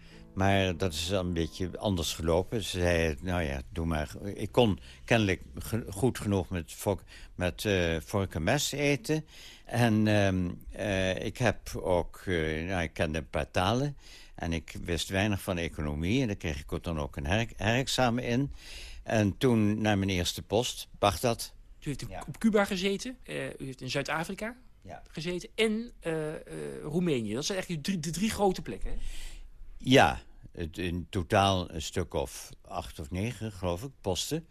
Maar dat is een beetje anders gelopen. Ze zei, nou ja, doe maar. Ik kon kennelijk goed genoeg met, vork, met uh, vork en mes eten. En um, uh, ik heb ook, uh, nou, ik kende een paar talen. En ik wist weinig van economie. En daar kreeg ik dan ook een her herexamen in. En toen naar mijn eerste post, Bagdad. U heeft ja. op Cuba gezeten. u heeft in Zuid-Afrika ja. gezeten. En Roemenië. Dat zijn eigenlijk de drie, de drie grote plekken, hè? Ja, het, in totaal een stuk of acht of negen, geloof ik, posten.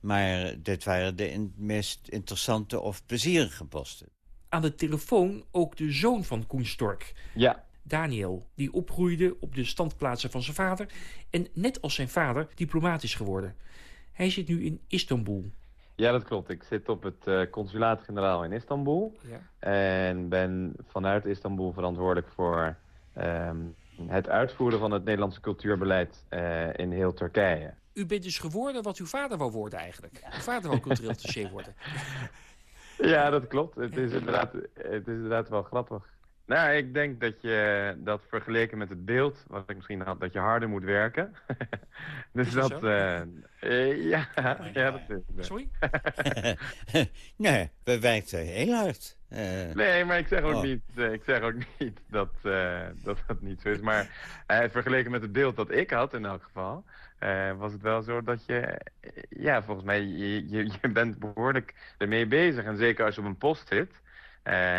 Maar dit waren de in, meest interessante of plezierige posten. Aan de telefoon ook de zoon van Koen Stork. Ja. Daniel, die opgroeide op de standplaatsen van zijn vader... en net als zijn vader diplomatisch geworden. Hij zit nu in Istanbul. Ja, dat klopt. Ik zit op het uh, consulaat-generaal in Istanbul. Ja. En ben vanuit Istanbul verantwoordelijk voor... Um, het uitvoeren van het Nederlandse cultuurbeleid uh, in heel Turkije. U bent dus geworden wat uw vader wou worden eigenlijk. Uw vader wou cultureel attaché worden. Ja, dat klopt. Het is, inderdaad, het is inderdaad wel grappig. Nou, ik denk dat je dat vergeleken met het beeld, wat ik misschien had, dat je harder moet werken. dus is dat, dat uh, uh, ja, ja, dat is Sorry? nee, we werkten heel hard. Uh, nee, maar ik zeg ook oh. niet, ik zeg ook niet dat, dat dat niet zo is. Maar vergeleken met het beeld dat ik had in elk geval, was het wel zo dat je, ja, volgens mij, je, je, je bent behoorlijk ermee bezig. En zeker als je op een post zit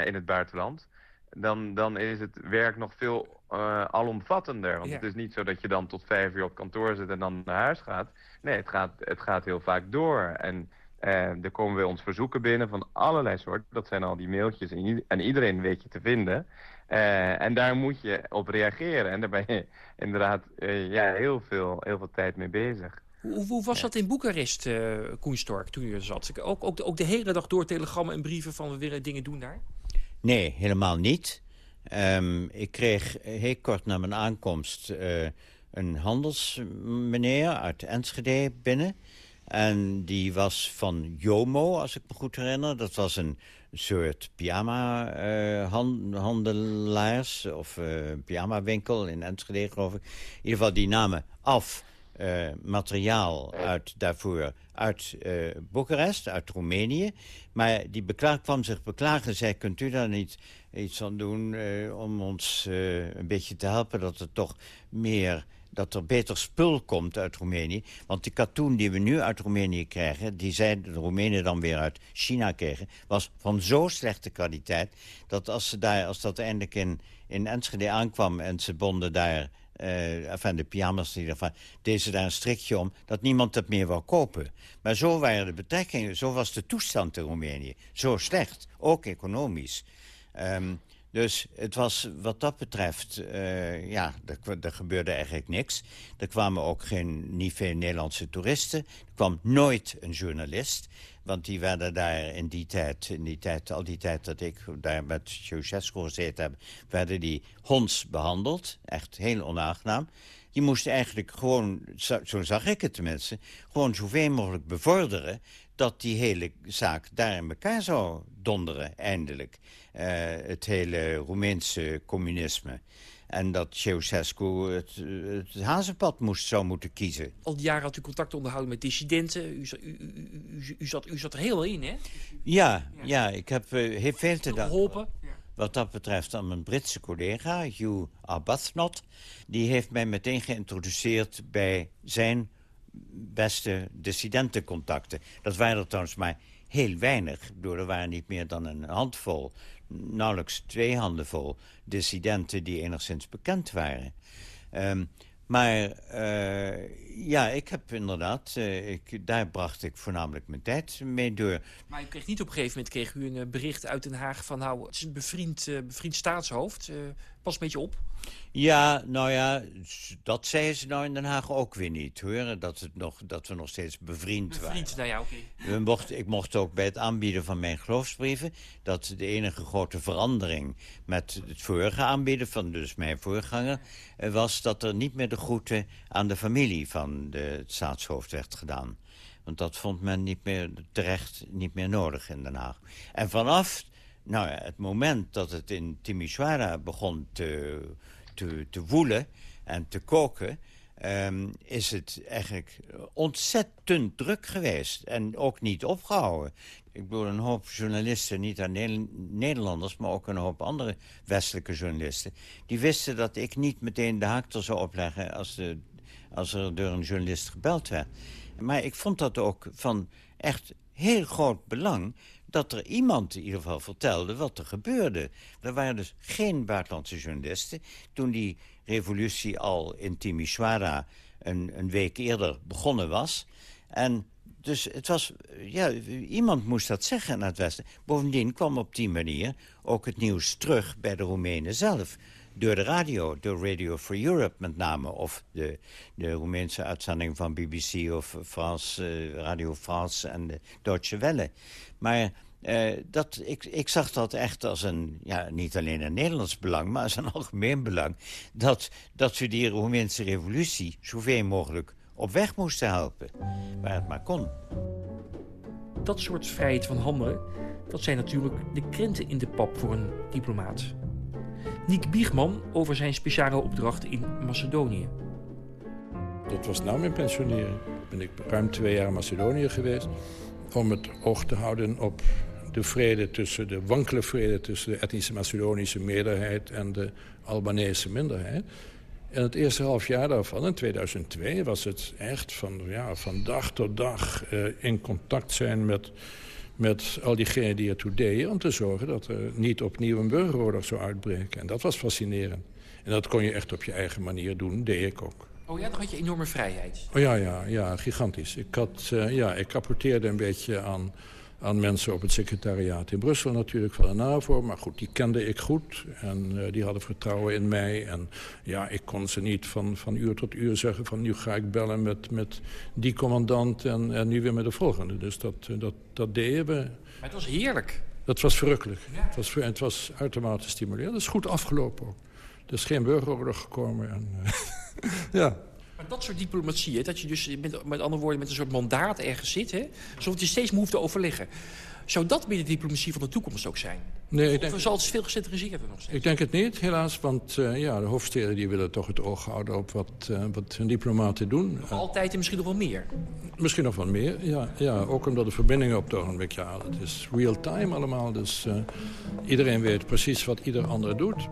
in het buitenland dan, dan is het werk nog veel uh, alomvattender. Want Ja. het is niet zo dat je dan tot vijf uur op kantoor zit en dan naar huis gaat. Nee, het gaat, het gaat heel vaak door. En eh, er komen weer ons verzoeken binnen van allerlei soorten. Dat zijn al die mailtjes en, en iedereen weet je te vinden. Eh, en daar moet je op reageren. En daar ben je inderdaad ja, heel, veel, heel veel tijd mee bezig. Hoe, hoe was dat in Boekarest, eh Koen Stork, toen er zat? Ook, ook de hele dag door telegrammen en brieven van we willen dingen doen daar? Nee, helemaal niet. Ehm, ik kreeg heel kort na mijn aankomst eh, een handelsmeneer uit Enschede binnen. En die was van Jomo, als ik me goed herinner. Dat was een soort pyjama-handelaars of eh, pyjama-winkel in Enschede, geloof ik. In ieder geval, die namen af eh, materiaal uit, daarvoor uit eh, Boekarest, uit Roemenië. Maar die kwam zich beklagen en zei... kunt u daar niet iets aan doen eh, om ons een beetje te helpen... dat er toch meer dat er beter spul komt uit Roemenië. Want de katoen die we nu uit Roemenië krijgen... die zij de Roemenen dan weer uit China kregen... was van zo slechte kwaliteit... dat als, ze daar, als dat eindelijk in, in Enschede aankwam... en ze bonden daar uh, enfin de pyjamas, die ervan, deze daar een strikje om... dat niemand het meer wou kopen. Maar zo waren de betrekkingen, zo was de toestand in Roemenië. Zo slecht, ook economisch. Um, dus het was wat dat betreft, uh, ja, er, gebeurde eigenlijk niks. Er kwamen ook geen, niet veel Nederlandse toeristen. Er kwam nooit een journalist. Want die werden daar in die tijd, in die tijd al die tijd dat ik daar met Ceausescu gezeten heb... werden die honds behandeld. Echt heel onaangenaam. Je moest eigenlijk gewoon, zo zag ik het tenminste... gewoon zoveel mogelijk bevorderen dat die hele zaak daar in elkaar zou donderen, eindelijk. Uh, het hele Roemeense communisme. En dat Ceausescu het, het hazenpad moest, zou moeten kiezen. Al die jaren had u contact onderhouden met dissidenten. U, u, u, u zat, u zat er heel in, hè? Ja, ja. ik heb uh, veel te danken. Wat dat betreft aan mijn Britse collega, Hugh Arbuthnot. Die heeft mij meteen geïntroduceerd bij zijn beste dissidentencontacten. Dat waren er trouwens maar heel weinig. Door er waren niet meer dan een handvol, nauwelijks twee handen vol... dissidenten die enigszins bekend waren. Um, maar uh, ja, ik heb inderdaad, uh, ik, daar bracht ik voornamelijk mijn tijd mee door. Maar u kreeg niet op een gegeven moment kreeg u een eh, bericht uit Den Haag van... nou, het is een bevriend, bevriend staatshoofd, pas een beetje op. Ja, nou ja, dat zeiden ze nou in Den Haag ook weer niet, hoor. Dat, het nog, dat we nog steeds bevriend, bevriend waren. nou ja, oké. Mocht, ik mocht ook bij het aanbieden van mijn geloofsbrieven... dat de enige grote verandering met het vorige aanbieden... van dus mijn voorganger, eh, was dat er niet meer de groeten aan de familie van de, het staatshoofd werd gedaan. Want dat vond men niet meer terecht niet meer nodig in Den Haag. En vanaf nou ja, het moment dat het in Timisoara begon te, te, te woelen en te koken... Um, is het eigenlijk ontzettend druk geweest. En ook niet opgehouden. Ik bedoel, een hoop journalisten, niet alleen Nederlanders... maar ook een hoop andere westelijke journalisten... die wisten dat ik niet meteen de haak er zou opleggen... als, als er door een journalist gebeld werd. Maar ik vond dat ook van echt heel groot belang dat er iemand in ieder geval vertelde wat er gebeurde. Er waren dus geen buitenlandse journalisten. Toen die revolutie al in Timisoara een, een week eerder begonnen was. En dus het was, ja, iemand moest dat zeggen naar het Westen. Bovendien kwam op die manier ook het nieuws terug bij de Roemenen zelf. Door de radio, door Radio for Europe met name. Of de, de Roemeense uitzending van BBC of France, uh, Radio France en de Deutsche Welle. Maar uh, dat, ik, ik zag dat echt als een, ja, niet alleen een Nederlands belang... maar als een algemeen belang... dat, dat we die Roemeense revolutie zoveel mogelijk op weg moesten helpen. Waar het maar kon. Dat soort vrijheid van handelen... dat zijn natuurlijk de krenten in de pap voor een diplomaat. Niek Biegman over zijn speciale opdracht in Macedonië. Dat was na mijn pensionering. Ben ik ruim twee jaar in Macedonië geweest... om het oog te houden op de vrede tussen de wankele vrede tussen de etnische Macedonische meerderheid en de Albanese minderheid. En het eerste half jaar daarvan, in 2002, was het echt van, ja, van dag tot dag uh, in contact zijn met, met al diegenen die ertoe deden... om te zorgen dat er niet opnieuw een burgeroorlog zou uitbreken. En dat was fascinerend. En dat kon je echt op je eigen manier doen, deed ik ook. Oh ja, dan had je enorme vrijheid. Oh ja, ja, ja gigantisch. Ik, had, uh, ja, ik rapporteerde een beetje aan aan mensen op het secretariaat in Brussel natuurlijk van de NAVO. Maar goed, die kende ik goed en uh, die hadden vertrouwen in mij. En ja, ik kon ze niet van, van uur tot uur zeggen van nu ga ik bellen met, met die commandant en, en nu weer met de volgende. Dus dat, uh, dat, dat deden we. Maar het was heerlijk. Dat was verrukkelijk. Ja. Het, was, het was uitermate stimulerend. Dat is goed afgelopen ook. Er is geen burgeroorlog gekomen. En, uh, ja. Maar dat soort diplomatie, hè, dat je dus met, met andere woorden met een soort mandaat ergens zit... Hè, zodat je steeds moet te overleggen. Zou dat binnen de diplomatie van de toekomst ook zijn? Nee, ik denk, of zal het veel gecentraliseerder nog steeds? Ik denk het niet, helaas. Want uh, ja, de hoofdsteden die willen toch het oog houden op wat, uh, wat hun diplomaten doen. Nog altijd en misschien nog wel meer? Misschien nog wel meer, ja. ja ook omdat de verbindingen op het ogenblik... ja, het is real-time allemaal. Dus uh, iedereen weet precies wat ieder ander doet.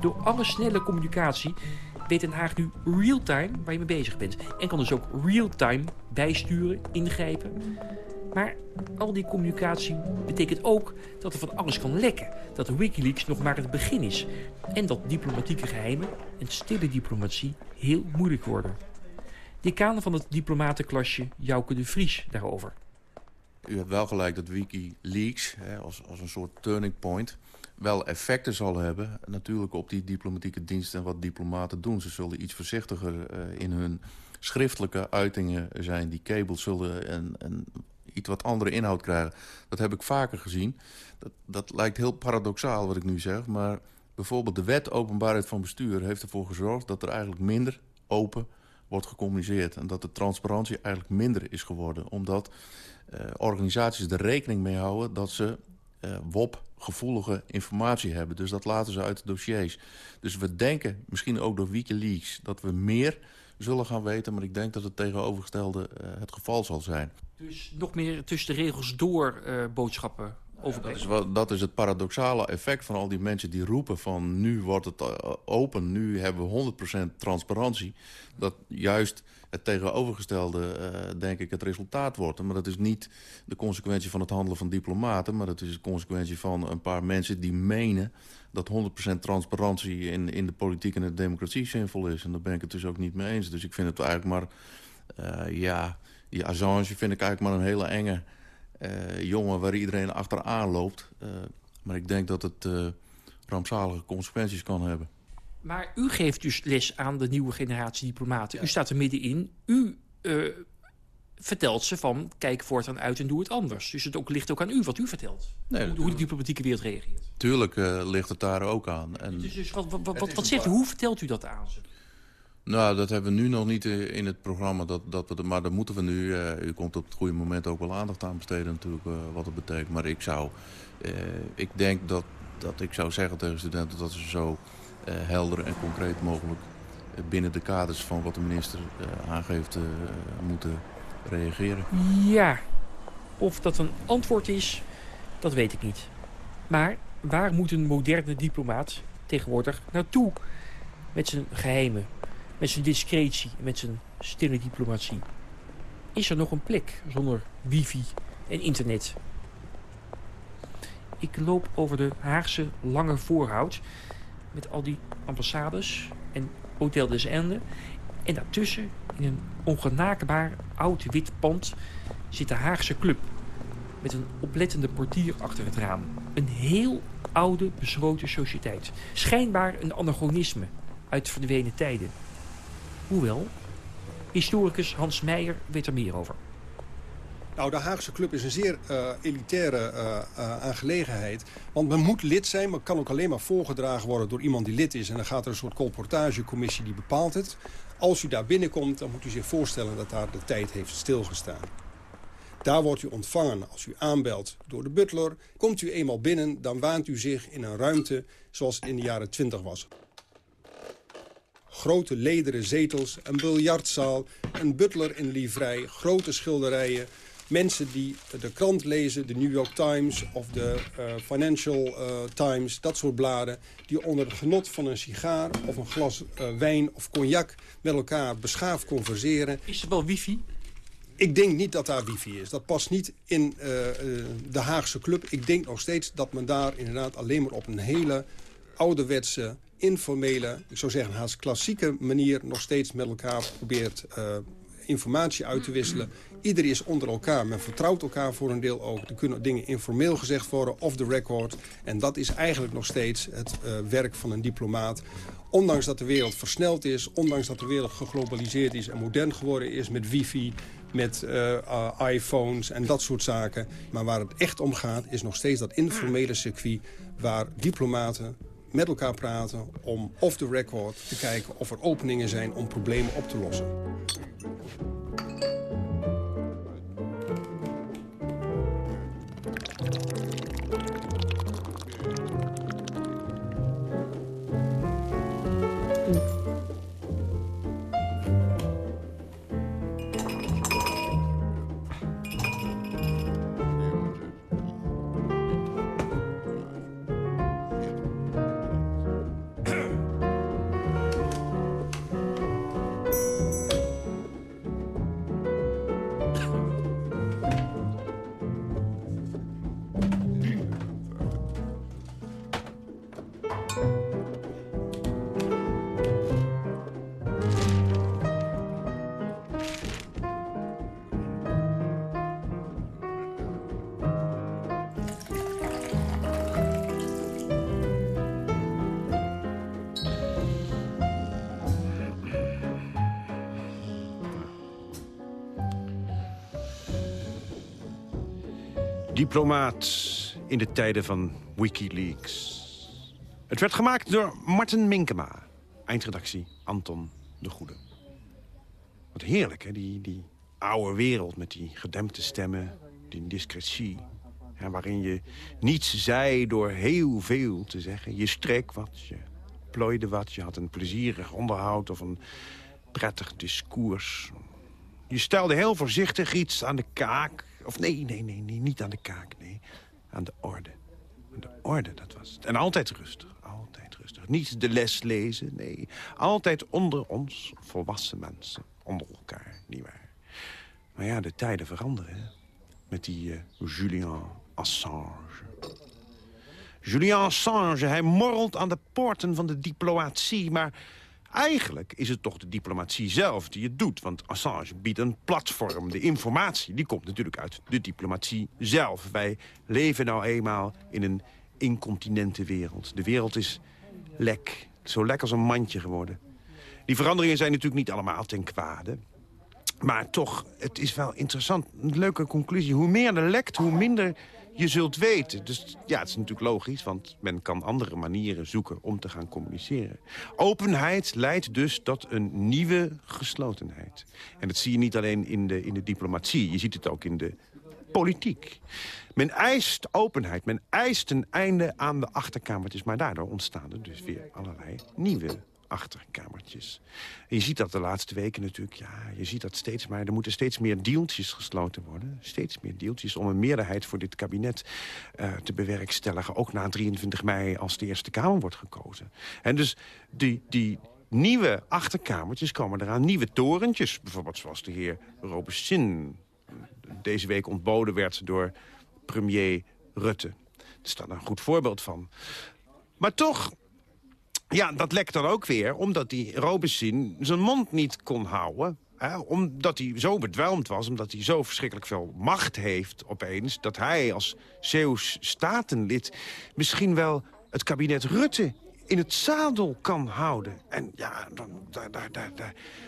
Door alle snelle communicatie weet Den Haag nu real-time waar je mee bezig bent. En kan dus ook real-time bijsturen, ingrijpen. Maar al die communicatie betekent ook dat er van alles kan lekken. Dat Wikileaks nog maar het begin is. En dat diplomatieke geheimen en stille diplomatie heel moeilijk worden. Decaan van het diplomatenklasje Jouke de Vries daarover. U hebt wel gelijk dat Wikileaks hè, als, als een soort turning point wel effecten zal hebben. Natuurlijk op die diplomatieke diensten en wat diplomaten doen. Ze zullen iets voorzichtiger uh, in hun schriftelijke uitingen zijn. Die cables zullen een, een iets wat andere inhoud krijgen. Dat heb ik vaker gezien. Dat, dat lijkt heel paradoxaal wat ik nu zeg. Maar bijvoorbeeld de wet openbaarheid van bestuur heeft ervoor gezorgd... dat er eigenlijk minder open wordt gecommuniceerd. En dat de transparantie eigenlijk minder is geworden. Omdat uh, organisaties er rekening mee houden dat ze WOP-gevoelige informatie hebben. Dus dat laten ze uit de dossiers. Dus we denken, misschien ook door Wikileaks, dat we meer zullen gaan weten. Maar ik denk dat het tegenovergestelde uh, het geval zal zijn. Dus nog meer tussen de regels door uh, boodschappen ja, dat, is dat is het paradoxale effect van al die mensen die roepen van... nu wordt het open, nu hebben we 100% transparantie. Dat juist het tegenovergestelde, uh, denk ik, het resultaat wordt. Maar dat is niet de consequentie van het handelen van diplomaten... maar dat is de consequentie van een paar mensen die menen... dat 100% transparantie in, in de politiek en de democratie zinvol is. En daar ben ik het dus ook niet mee eens. Dus ik vind het eigenlijk maar... Uh, ja, die Assange vind ik eigenlijk maar een hele enge uh, jongen... waar iedereen achteraan loopt. Maar ik denk dat het rampzalige consequenties kan hebben. Maar u geeft dus les aan de nieuwe generatie diplomaten. U staat er middenin. U uh, vertelt ze van kijk voortaan uit en doe het anders. Dus het ook, ligt ook aan u wat u vertelt. Nee, hoe, hoe de diplomatieke wereld reageert. Tuurlijk uh, ligt het daar ook aan. En... Dus, dus wat, wat, wat, wat zegt u? Hoe vertelt u dat aan ze? Nou, dat hebben we nu nog niet in het programma. Dat, dat we, maar daar moeten we nu. Uh, u komt op het goede moment ook wel aandacht aan besteden natuurlijk. Uh, wat het betekent. Maar ik zou... Uh, ik denk dat, dat ik zou zeggen tegen studenten dat ze zo uh, helder en concreet mogelijk uh, binnen de kaders van wat de minister uh, aangeeft moeten reageren. Ja, of dat een antwoord is, dat weet ik niet. Maar waar moet een moderne diplomaat tegenwoordig naartoe? Met zijn geheimen, met zijn discretie, met zijn stille diplomatie. Is er nog een plek zonder wifi en internet? Ik loop over de Haagse Lange Voorhout met al die ambassades en Hotel des Ende. En daartussen, in een ongenaakbaar oud wit pand, zit de Haagse Club. Met een oplettende portier achter het raam. Een heel oude, besloten sociëteit. Schijnbaar een anachronisme uit verdwenen tijden. Hoewel, historicus Hans Meijer weet er meer over. Nou, de Haagse Club is een zeer uh, elitaire uh, aangelegenheid. Want men moet lid zijn, maar kan ook alleen maar voorgedragen worden door iemand die lid is. En dan gaat er een soort colportagecommissie die bepaalt het. Als u daar binnenkomt, dan moet u zich voorstellen dat daar de tijd heeft stilgestaan. Daar wordt u ontvangen als u aanbelt door de butler. Komt u eenmaal binnen, dan waant u zich in een ruimte zoals in de jaren 20 was. Grote lederen zetels, een biljartzaal, een butler in livrei, grote schilderijen mensen die de krant lezen, de New York Times of de uh, Financial uh, Times, dat soort bladen... die onder het genot van een sigaar of een glas uh, wijn of cognac met elkaar beschaafd converseren. Is er wel wifi? Ik denk niet dat daar wifi is. Dat past niet in de Haagse club. Ik denk nog steeds dat men daar inderdaad alleen maar op een hele ouderwetse, informele... ik zou zeggen haast klassieke manier nog steeds met elkaar probeert informatie uit te wisselen. Iedereen is onder elkaar. Men vertrouwt elkaar voor een deel ook. Er kunnen dingen informeel gezegd worden, off the record. En dat is eigenlijk nog steeds het uh, werk van een diplomaat. Ondanks dat de wereld versneld is, ondanks dat de wereld geglobaliseerd is... en modern geworden is met wifi, met uh, iPhones en dat soort zaken. Maar waar het echt om gaat, is nog steeds dat informele circuit... waar diplomaten met elkaar praten om off the record te kijken of er openingen zijn om problemen op te lossen. Diplomaat in de tijden van Wikileaks. Het werd gemaakt door Martin Minkema. Eindredactie Anton de Goede. Wat heerlijk, hè? Die, die oude wereld met die gedempte stemmen, die discretie. Ja, waarin je niets zei door heel veel te zeggen. Je streek wat, je plooide wat, je had een plezierig onderhoud of een prettig discours. Je stelde heel voorzichtig iets aan de kaak. Of nee, nee, nee, niet aan de kaak, nee. Aan de orde. Aan de orde, dat was het. En altijd rustig, altijd rustig. Niet de les lezen, nee. Altijd onder ons, volwassen mensen. Onder elkaar, nietwaar. Maar ja, de tijden veranderen, hè. Met die uh, Julian Assange. Julian Assange, hij morrelt aan de poorten van de diplomatie... maar eigenlijk is het toch de diplomatie zelf die het doet. Want Assange biedt een platform. De informatie die komt natuurlijk uit de diplomatie zelf. Wij leven nou eenmaal in een incontinente wereld. De wereld is lek. Zo lek als een mandje geworden. Die veranderingen zijn natuurlijk niet allemaal ten kwade. Maar toch, het is wel interessant. Een leuke conclusie. Hoe meer er lekt, hoe minder je zult weten. Dus ja, het is natuurlijk logisch, want men kan andere manieren zoeken om te gaan communiceren. Openheid leidt dus tot een nieuwe geslotenheid. En dat zie je niet alleen in de, in de diplomatie, je ziet het ook in de politiek. Men eist openheid, men eist een einde aan de achterkamertjes... maar daardoor ontstaan er dus weer allerlei nieuwe achterkamertjes. Je ziet dat de laatste weken natuurlijk, ja, je ziet dat steeds maar... er moeten steeds meer deeltjes gesloten worden. Steeds meer deeltjes om een meerderheid voor dit kabinet uh, te bewerkstelligen. Ook na 23 mei als de Eerste Kamer wordt gekozen. En dus die, die nieuwe achterkamertjes komen eraan. Nieuwe torentjes, bijvoorbeeld zoals de heer Robesin... deze week ontboden werd door premier Rutte. Daar staat een goed voorbeeld van. Maar toch ja, dat lekt dan ook weer, omdat die Robesin zijn mond niet kon houden. Hè, omdat hij zo bedwelmd was, omdat hij zo verschrikkelijk veel macht heeft opeens... dat hij als Zeeuws statenlid misschien wel het kabinet Rutte in het zadel kan houden. En ja, dan,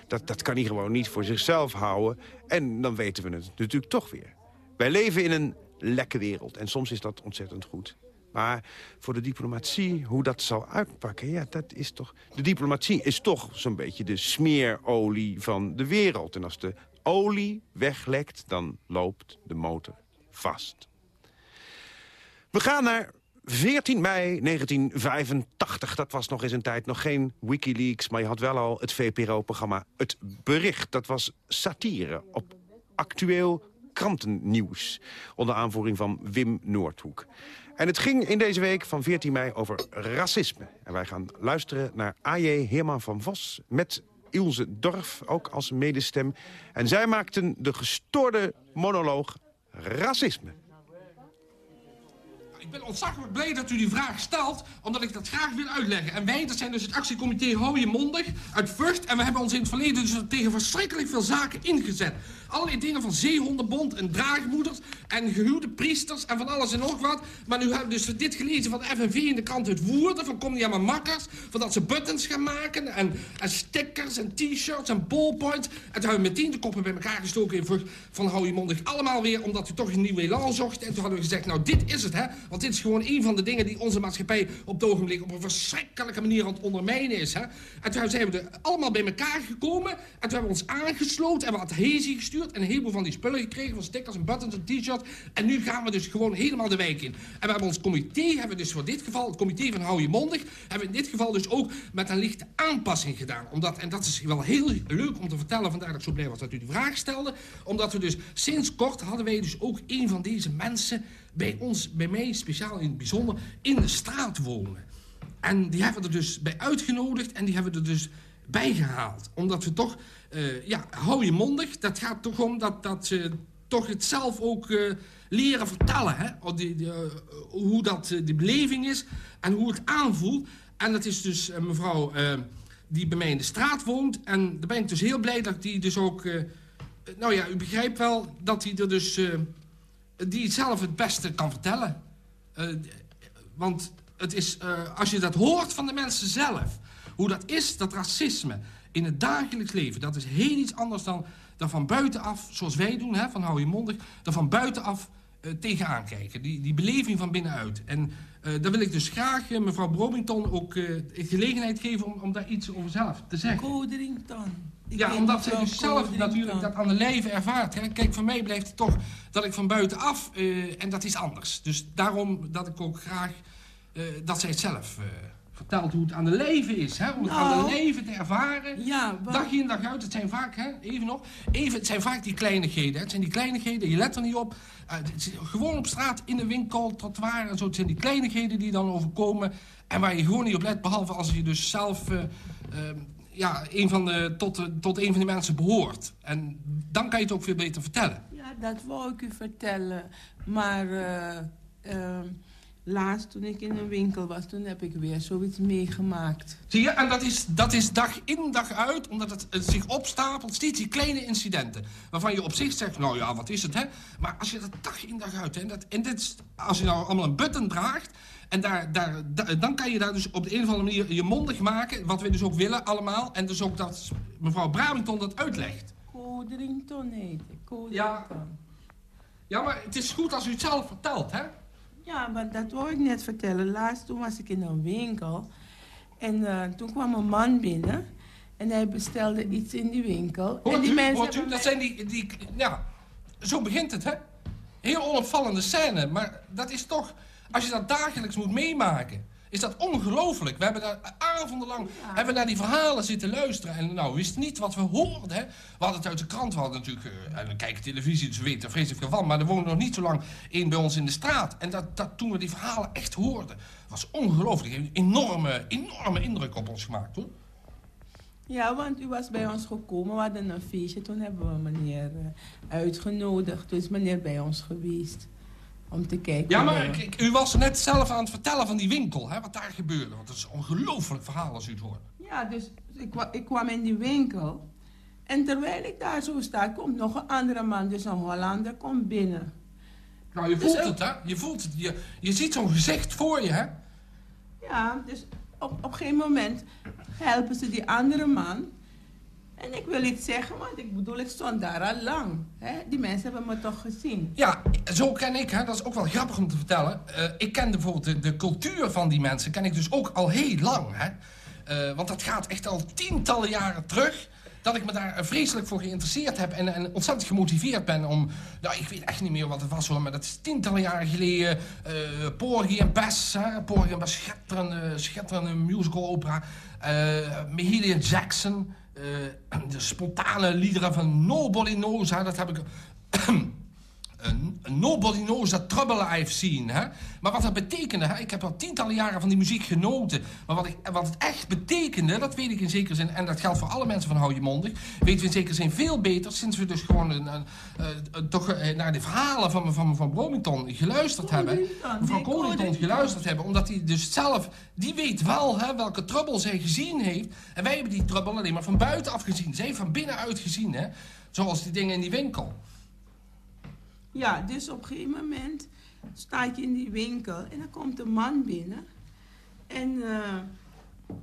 dat, dat kan hij gewoon niet voor zichzelf houden. En dan weten we het natuurlijk toch weer. Wij leven in een lekke wereld en soms is dat ontzettend goed. Maar voor de diplomatie, hoe dat zal uitpakken... ja, dat is toch... De diplomatie is toch zo'n beetje de smeerolie van de wereld. En als de olie weglekt, dan loopt de motor vast. We gaan naar 14 mei 1985. Dat was nog eens een tijd nog geen Wikileaks... maar je had wel al het VPRO-programma Het Bericht. Dat was satire op actueel krantennieuws. Onder aanvoering van Wim Noordhoek. En het ging in deze week van 14 mei over racisme. En wij gaan luisteren naar A.J. Heerman van Vos... met Ilse Dorf, ook als medestem. En zij maakten de gestoorde monoloog Racisme. Ik ben ontzettend blij dat u die vraag stelt, omdat ik dat graag wil uitleggen. En wij, dat zijn dus het actiecomité Hou je mondig uit Vught. En we hebben ons in het verleden dus tegen verschrikkelijk veel zaken ingezet. Allerlei dingen van zeehondenbond en draagmoeders en gehuwde priesters en van alles en nog wat. Maar nu hebben we dus dit gelezen van FNV in de krant het Woerden. Van kom niet aan makkers. Van dat ze buttons gaan maken en, en stickers en t-shirts en ballpoints. En toen hebben we meteen de koppen bij elkaar gestoken in van hou je mondig. Allemaal weer omdat u toch een nieuw elan zocht. En toen hadden we gezegd, nou dit is het hè. Want dit is gewoon een van de dingen die onze maatschappij op het ogenblik op een verschrikkelijke manier aan het ondermijnen is. Hè? En toen zijn we er allemaal bij elkaar gekomen. En toen hebben we ons aangesloten en we hadden gestuurd. En een heleboel van die spullen gekregen van stickers en buttons en t-shirts. En nu gaan we dus gewoon helemaal de wijk in. En we hebben ons comité, hebben we dus voor dit geval, het comité van Hou je mondig, hebben we in dit geval dus ook met een lichte aanpassing gedaan. Omdat, en dat is wel heel leuk om te vertellen, vandaar dat ik zo blij was dat u die vraag stelde. Omdat we dus sinds kort hadden wij dus ook een van deze mensen bij ons, bij mij speciaal in het bijzonder, in de straat wonen. En die hebben we er dus bij uitgenodigd en die hebben we er dus bij gehaald. Omdat we toch, uh, ja, hou je mondig. Dat gaat toch om dat, dat ze toch het zelf ook uh, leren vertellen. Hè? Die, die, uh, hoe dat de beleving is en hoe het aanvoelt. En dat is dus een mevrouw die bij mij in de straat woont. En daar ben ik dus heel blij dat die dus ook... nou ja, u begrijpt wel dat hij er dus die het zelf het beste kan vertellen. Want het is, als je dat hoort van de mensen zelf... hoe dat is, dat racisme in het dagelijks leven... dat is heel iets anders dan, dan van buitenaf, zoals wij doen, hè, van hou je mondig... dan van buitenaf uh, tegenaan kijken. Die, die beleving van binnenuit. En uh, daar wil ik dus graag mevrouw Bromington ook gelegenheid geven om, om daar iets over zelf te zeggen. Codrington. Ja, omdat zij dus zelf natuurlijk dat aan de lijve ervaart. Hè. Kijk, voor mij blijft het toch dat ik van buitenaf... En dat is anders. Dus daarom dat ik ook graag... Dat zij het zelf vertelt hoe het aan de leven is. Hè? Om het aan de Nou. leven te ervaren. Ja, wat- Dag in dag uit. Het zijn vaak, hè, even nog... Even, het zijn vaak die kleinigheden. Hè. Het zijn die kleinigheden, je let er niet op. Uh, is gewoon op straat, in de winkel, trottoir en zo. Het zijn die kleinigheden die dan overkomen. En waar je gewoon niet op let. Behalve als je dus zelf... Uh, ja, een van de, tot, de, tot een van die mensen behoort. En dan kan je het ook veel beter vertellen. Ja, dat wou ik u vertellen. Maar uh, laatst toen ik in een winkel was, toen heb ik weer zoiets meegemaakt. Zie je, en dat is, dat is dag in dag uit, omdat het, het, zich opstapelt, steeds die kleine incidenten. Waarvan je op zich zegt, nou ja, wat is het, hè? Maar als je dat dag in dag uit, hè, dat, en dit, als je nou allemaal een button draagt... En daar, daar, da, dan kan je daar dus op de een of andere manier je mondig maken. Wat we dus ook willen allemaal. En dus ook dat mevrouw Bramington dat uitlegt. Codrington heet. Codrington. Ja. ja, maar het is goed als u het zelf vertelt, hè? Ja, maar dat wou ik net vertellen. Laatst toen was ik in een winkel. En uh, toen kwam een man binnen. En hij bestelde iets in die winkel. Hoort en die u, mensen hoort u? Dat zijn die, die... Ja, zo begint het, hè? Heel onopvallende scène. Maar dat is toch... Als je dat dagelijks moet meemaken, is dat ongelooflijk. We hebben daar avondenlang ja. hebben naar die verhalen zitten luisteren. En nou, wist niet wat we hoorden. Hè? We hadden het uit de krant, we hadden natuurlijk... Uh, en we kijken televisie, dus we weten er vreselijk veel van. Maar er woonde nog niet zo lang één bij ons in de straat. En dat, dat, toen we die verhalen echt hoorden, was ongelooflijk. Een enorme, enorme indruk op ons gemaakt, hoor. Ja, want u was bij ons gekomen. We hadden een feestje. Toen hebben we meneer uh, uitgenodigd. Toen is meneer bij ons geweest om te kijken. Ja, maar ik, u was net zelf aan het vertellen van die winkel, hè, wat daar gebeurde. Want dat is een ongelooflijk verhaal als u het hoort. Ja, dus ik, ik kwam in die winkel. En terwijl ik daar zo sta, komt nog een andere man, dus een Hollander, komt binnen. Nou, je voelt dus het, hè? Je voelt het. Je, je ziet zo'n gezicht voor je, hè? Ja, dus op, op een gegeven moment helpen ze die andere man. En ik wil iets zeggen, want ik bedoel, ik stond daar al lang. Hè? Die mensen hebben me toch gezien. Ja, zo ken ik, hè? dat is ook wel grappig om te vertellen. Uh, ik ken bijvoorbeeld de, cultuur van die mensen, ken ik dus ook al heel lang. Hè? Uh, want dat gaat echt al tientallen jaren terug dat ik me daar vreselijk voor geïnteresseerd heb en, en ontzettend gemotiveerd ben om... Nou, ik weet echt niet meer wat het was hoor, maar dat is tientallen jaren geleden. Uh, Porgy en Bess, hè? Porgy en Bess, schitterende, schitterende musical opera. Uh, Jackson, de spontane liederen van Nobody Knows, hè? dat heb ik... Nobody knows the trouble I've seen. Hè? Maar wat dat betekende, hè? ik heb al tientallen jaren van die muziek genoten. Maar wat, ik, wat het echt betekende, dat weet ik in zekere zin... en dat geldt voor alle mensen van Hou je mondig... weten we in zekere zin veel beter... sinds we dus gewoon een, een, een, toch naar de verhalen van, van mevrouw Bromington geluisterd hebben. Mevrouw Colington geluisterd hebben. Omdat hij dus zelf... die weet wel hè, welke trouble zij gezien heeft. En wij hebben die trouble alleen maar van buitenaf gezien. Zij van binnenuit gezien. Hè? Zoals die dingen in die winkel. Ja, dus op een gegeven moment sta ik in die winkel en dan komt een man binnen. En uh,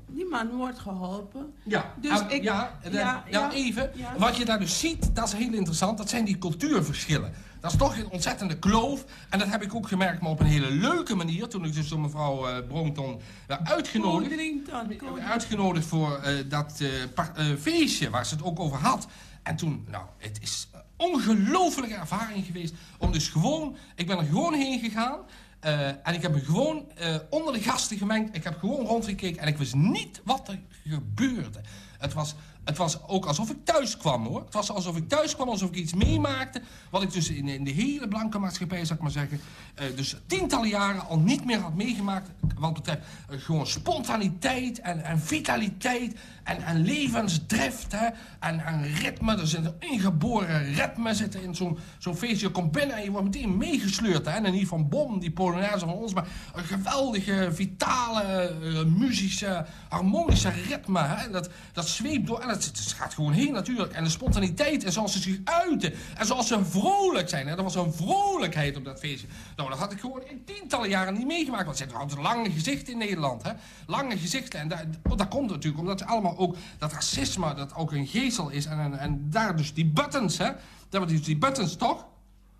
die man wordt geholpen. Ja, dus uh, ik, ja, ja, ja, ja, even. Wat je daar dus ziet, dat is heel interessant. Dat zijn die cultuurverschillen. Dat is toch een ontzettende kloof. En dat heb ik ook gemerkt, maar op een hele leuke manier. Toen ik dus door mevrouw uh, Bronkton werd uitgenodigd. Uitgenodigd voor dat feestje waar ze het ook over had. En toen, nou, het is ongelofelijke ervaring geweest. Om dus gewoon, ik ben er gewoon heen gegaan. Uh, en ik heb me gewoon uh, onder de gasten gemengd. Ik heb gewoon rondgekeken en ik wist niet wat er gebeurde. Het was, het was ook alsof ik thuis kwam, hoor. Het was alsof ik thuis kwam, alsof ik iets meemaakte... wat ik dus in, de hele blanke maatschappij, zou ik maar zeggen... Uh, dus tientallen jaren al niet meer had meegemaakt... wat betreft gewoon spontaniteit en, en vitaliteit... en, en levensdrift, hè, en, en ritme. Er zit ingeboren ritme zitten in zo'n feestje. Je komt binnen en je wordt meteen meegesleurd, hè. En niet van Bom, die Polonaise van ons... maar een geweldige, vitale, muzische, harmonische ritme, hè. Dat, dat zweept door het, gaat gewoon heen natuurlijk. En de spontaniteit en zoals ze zich uiten. En zoals ze vrolijk zijn. Er was een vrolijkheid op dat feestje. Nou, dat had ik gewoon in tientallen jaren niet meegemaakt. Want ze altijd lange gezichten in Nederland. Hè? Lange gezichten. En dat komt natuurlijk omdat allemaal ook dat racisme, dat ook een geestel is. En, en, en daar dus die buttons, hè. Daar hebben dus die buttons, toch?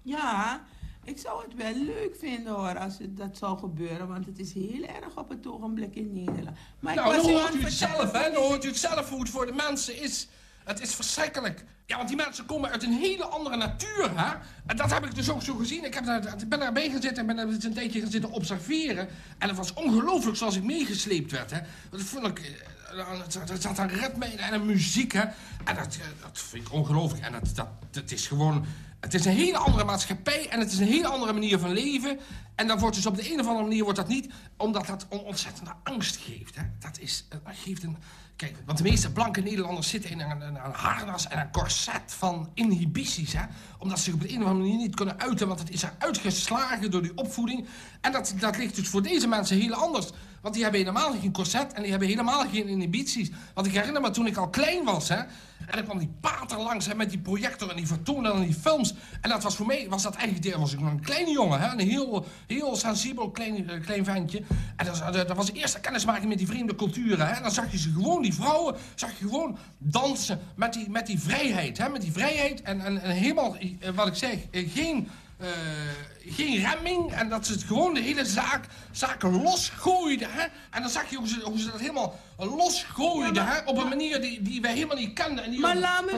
Ja, Ik zou het wel leuk vinden hoor, als het, dat zou gebeuren. Want het is heel erg op het ogenblik in Nederland. Maar nou, ik was dan u hoort u het zelf, hè? Dan hoort u het zelf hoe het voor de mensen is. Het is verschrikkelijk. Ja, want die mensen komen uit een hele andere natuur, hè? En dat heb ik dus ook zo gezien. Ik, heb daar, ik ben daarbij gezeten en ben daar een tijdje gaan zitten observeren. En het was ongelooflijk zoals ik meegesleept werd, hè? Dat vond ik... eh, Er zat een ritme in en een muziek, hè? En dat, eh, dat vind ik ongelooflijk. En dat, dat, dat is gewoon... Het is een hele andere maatschappij en het is een hele andere manier van leven. En dat wordt dus op de een of andere manier wordt dat niet... omdat dat ontzettende angst geeft, hè? Dat, is, eh, dat geeft een... Kijk, want de meeste blanke Nederlanders zitten in een, een, een harnas en een corset van inhibities, hè? Omdat ze zich op de een of andere manier niet kunnen uiten, want het is er uitgeslagen door die opvoeding. En dat, dat ligt dus voor deze mensen heel anders. Want die hebben helemaal geen corset en die hebben helemaal geen inhibities. Want ik herinner me toen ik al klein was, hè? En dan kwam die pater langs hè, met die projector en die vertoonde dan die films. En dat was voor mij, was dat eigenlijk, was ik nog een kleine jongen, hè? Een heel, heel sensibel klein, eh, klein ventje. En dat, was- dat was de eerste kennismaking met die vreemde culturen, hè? En dan zag je ze gewoon, die vrouwen, zag je gewoon dansen met die, met die vrijheid, hè? Met die vrijheid en, en, en helemaal, eh, wat ik zeg, eh, geen... eh, geen remming en dat ze het gewoon de hele zaak, zaken losgooiden. Hè? En dan zag je hoe ze, hoe ze dat helemaal losgooiden hè? op een manier die, die wij helemaal niet kenden. En die Maar laat me,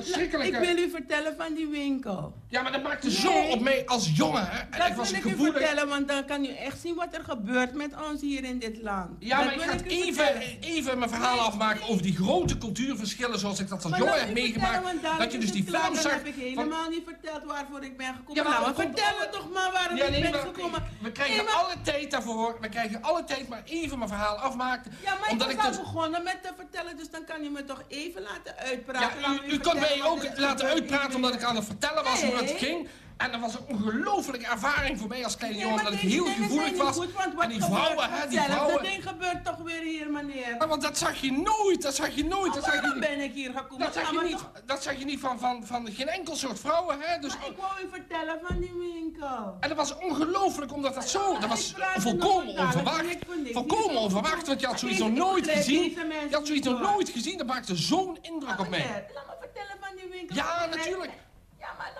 ik wil u vertellen van die winkel. Ja, maar dat maakte Nee. zo op mij als jongen. Hè? En Dat ik was wil ik u vertellen, want dan kan u echt zien wat er gebeurt met ons hier in dit land. Ja, Dat maar ik wil ga even, vertellen. even mijn verhaal afmaken over die grote cultuurverschillen zoals ik dat als Maar jongen heb meegemaakt. Dat je dus die dan zag. heb ik van- helemaal niet verteld waarvoor ik ben gekomen. Ja, maar Nou, dat vertel me toch maar waarom Ja, ik ben maar gekomen. We krijgen maar- alle tijd daarvoor. We krijgen alle tijd maar even mijn verhaal afmaken. Ja, maar omdat ik was al dus... begonnen met te vertellen, dus dan kan u me toch even laten Ja, uitpraten. Me u, kon mij ook laten uitpraten omdat ik aan het vertellen was het ging. En dat was een ongelofelijke ervaring voor mij als kleine jongen. Dat ik heel gevoelig was. goed, en die vrouwen, hè, die vrouwen... ding gebeurt toch weer hier, meneer. Ja, want dat zag je nooit, dat zag je nooit. Dat zag je ben ik hier gekomen? Dat zag je niet, dat zag je niet van, van, van geen enkel soort vrouwen, hè? Dus, Ik wou u vertellen van die winkel. en dat was ongelooflijk, omdat dat zo... Dat was volkomen onverwacht. Volkomen onverwacht, want je had zoiets nog nooit gezien. Je had zoiets nog nooit gezien, dat maakte zo'n indruk op mij. Laat me vertellen van die winkel. Ja, natuurlijk.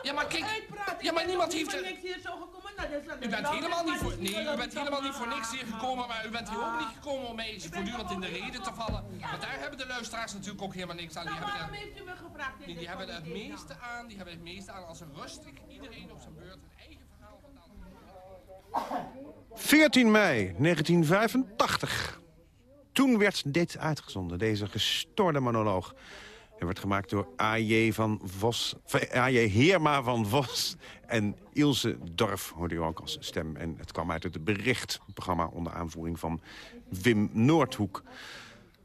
Ja, maar, kijk, ja, maar niemand heeft er- voor niks hier zo gekomen. Nou, U bent helemaal niet voor, nee, u bent helemaal niet voor niks hier gekomen, maar u bent hier ook niet gekomen om mij voortdurend in de reden te vallen. Want daar hebben de luisteraars natuurlijk ook helemaal niks aan. Die hebben Waarom er, heeft u me gevraagd? die hebben er het meeste aan, die hebben het meeste aan als er rustig iedereen op zijn beurt een eigen verhaal vertelt. 14 mei 1985. Toen werd dit uitgezonden, deze gestoorde monoloog. Hij werd gemaakt door A.J. van Vos, A.J. Heerma van Vos en Ilse Dorf, hoorde u ook als stem. En het kwam uit het berichtprogramma onder aanvoering van Wim Noordhoek.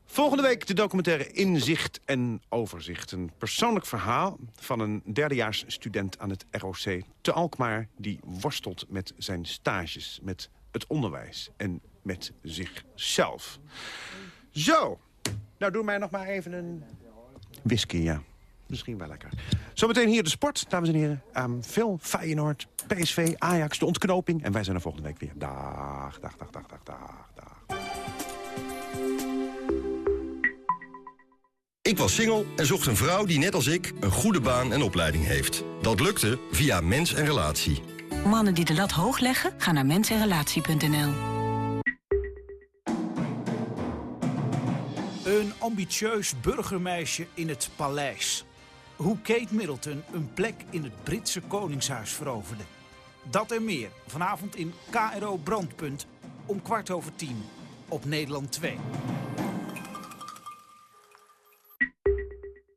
Volgende week de documentaire Inzicht en Overzicht. Een persoonlijk verhaal van een derdejaars student aan het ROC te Alkmaar... die worstelt met zijn stages, met het onderwijs en met zichzelf. Zo, nou doe mij nog maar even een whisky, ja. Misschien wel lekker. Zometeen hier de sport, dames en heren. Um, veel Feyenoord, PSV, Ajax, de ontknoping. En wij zijn er volgende week weer. Dag, dag, dag, dag, dag, dag, dag. Ik was single en zocht een vrouw die net als ik een goede baan en opleiding heeft. Dat lukte via Mens en Relatie. Mannen die de lat hoog leggen, gaan naar mensenrelatie.nl. ambitieus burgermeisje in het paleis. Hoe Kate Middleton een plek in het Britse Koningshuis veroverde. Dat en meer vanavond in KRO Brandpunt om kwart over tien op Nederland 2.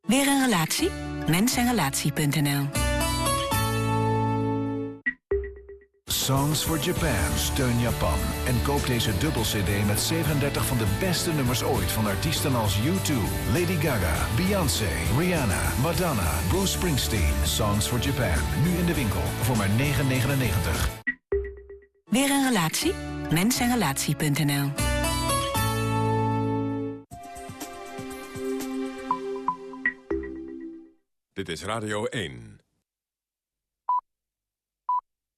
Weer een relatie? Mensenrelatie.nl Songs for Japan, steun Japan. En koop deze dubbel cd met 37 van de beste nummers ooit van artiesten als U2, Lady Gaga, Beyoncé, Rihanna, Madonna, Bruce Springsteen. Songs for Japan, nu in de winkel voor maar 9,99. Weer een relatie? Mensenrelatie.nl Dit is Radio 1.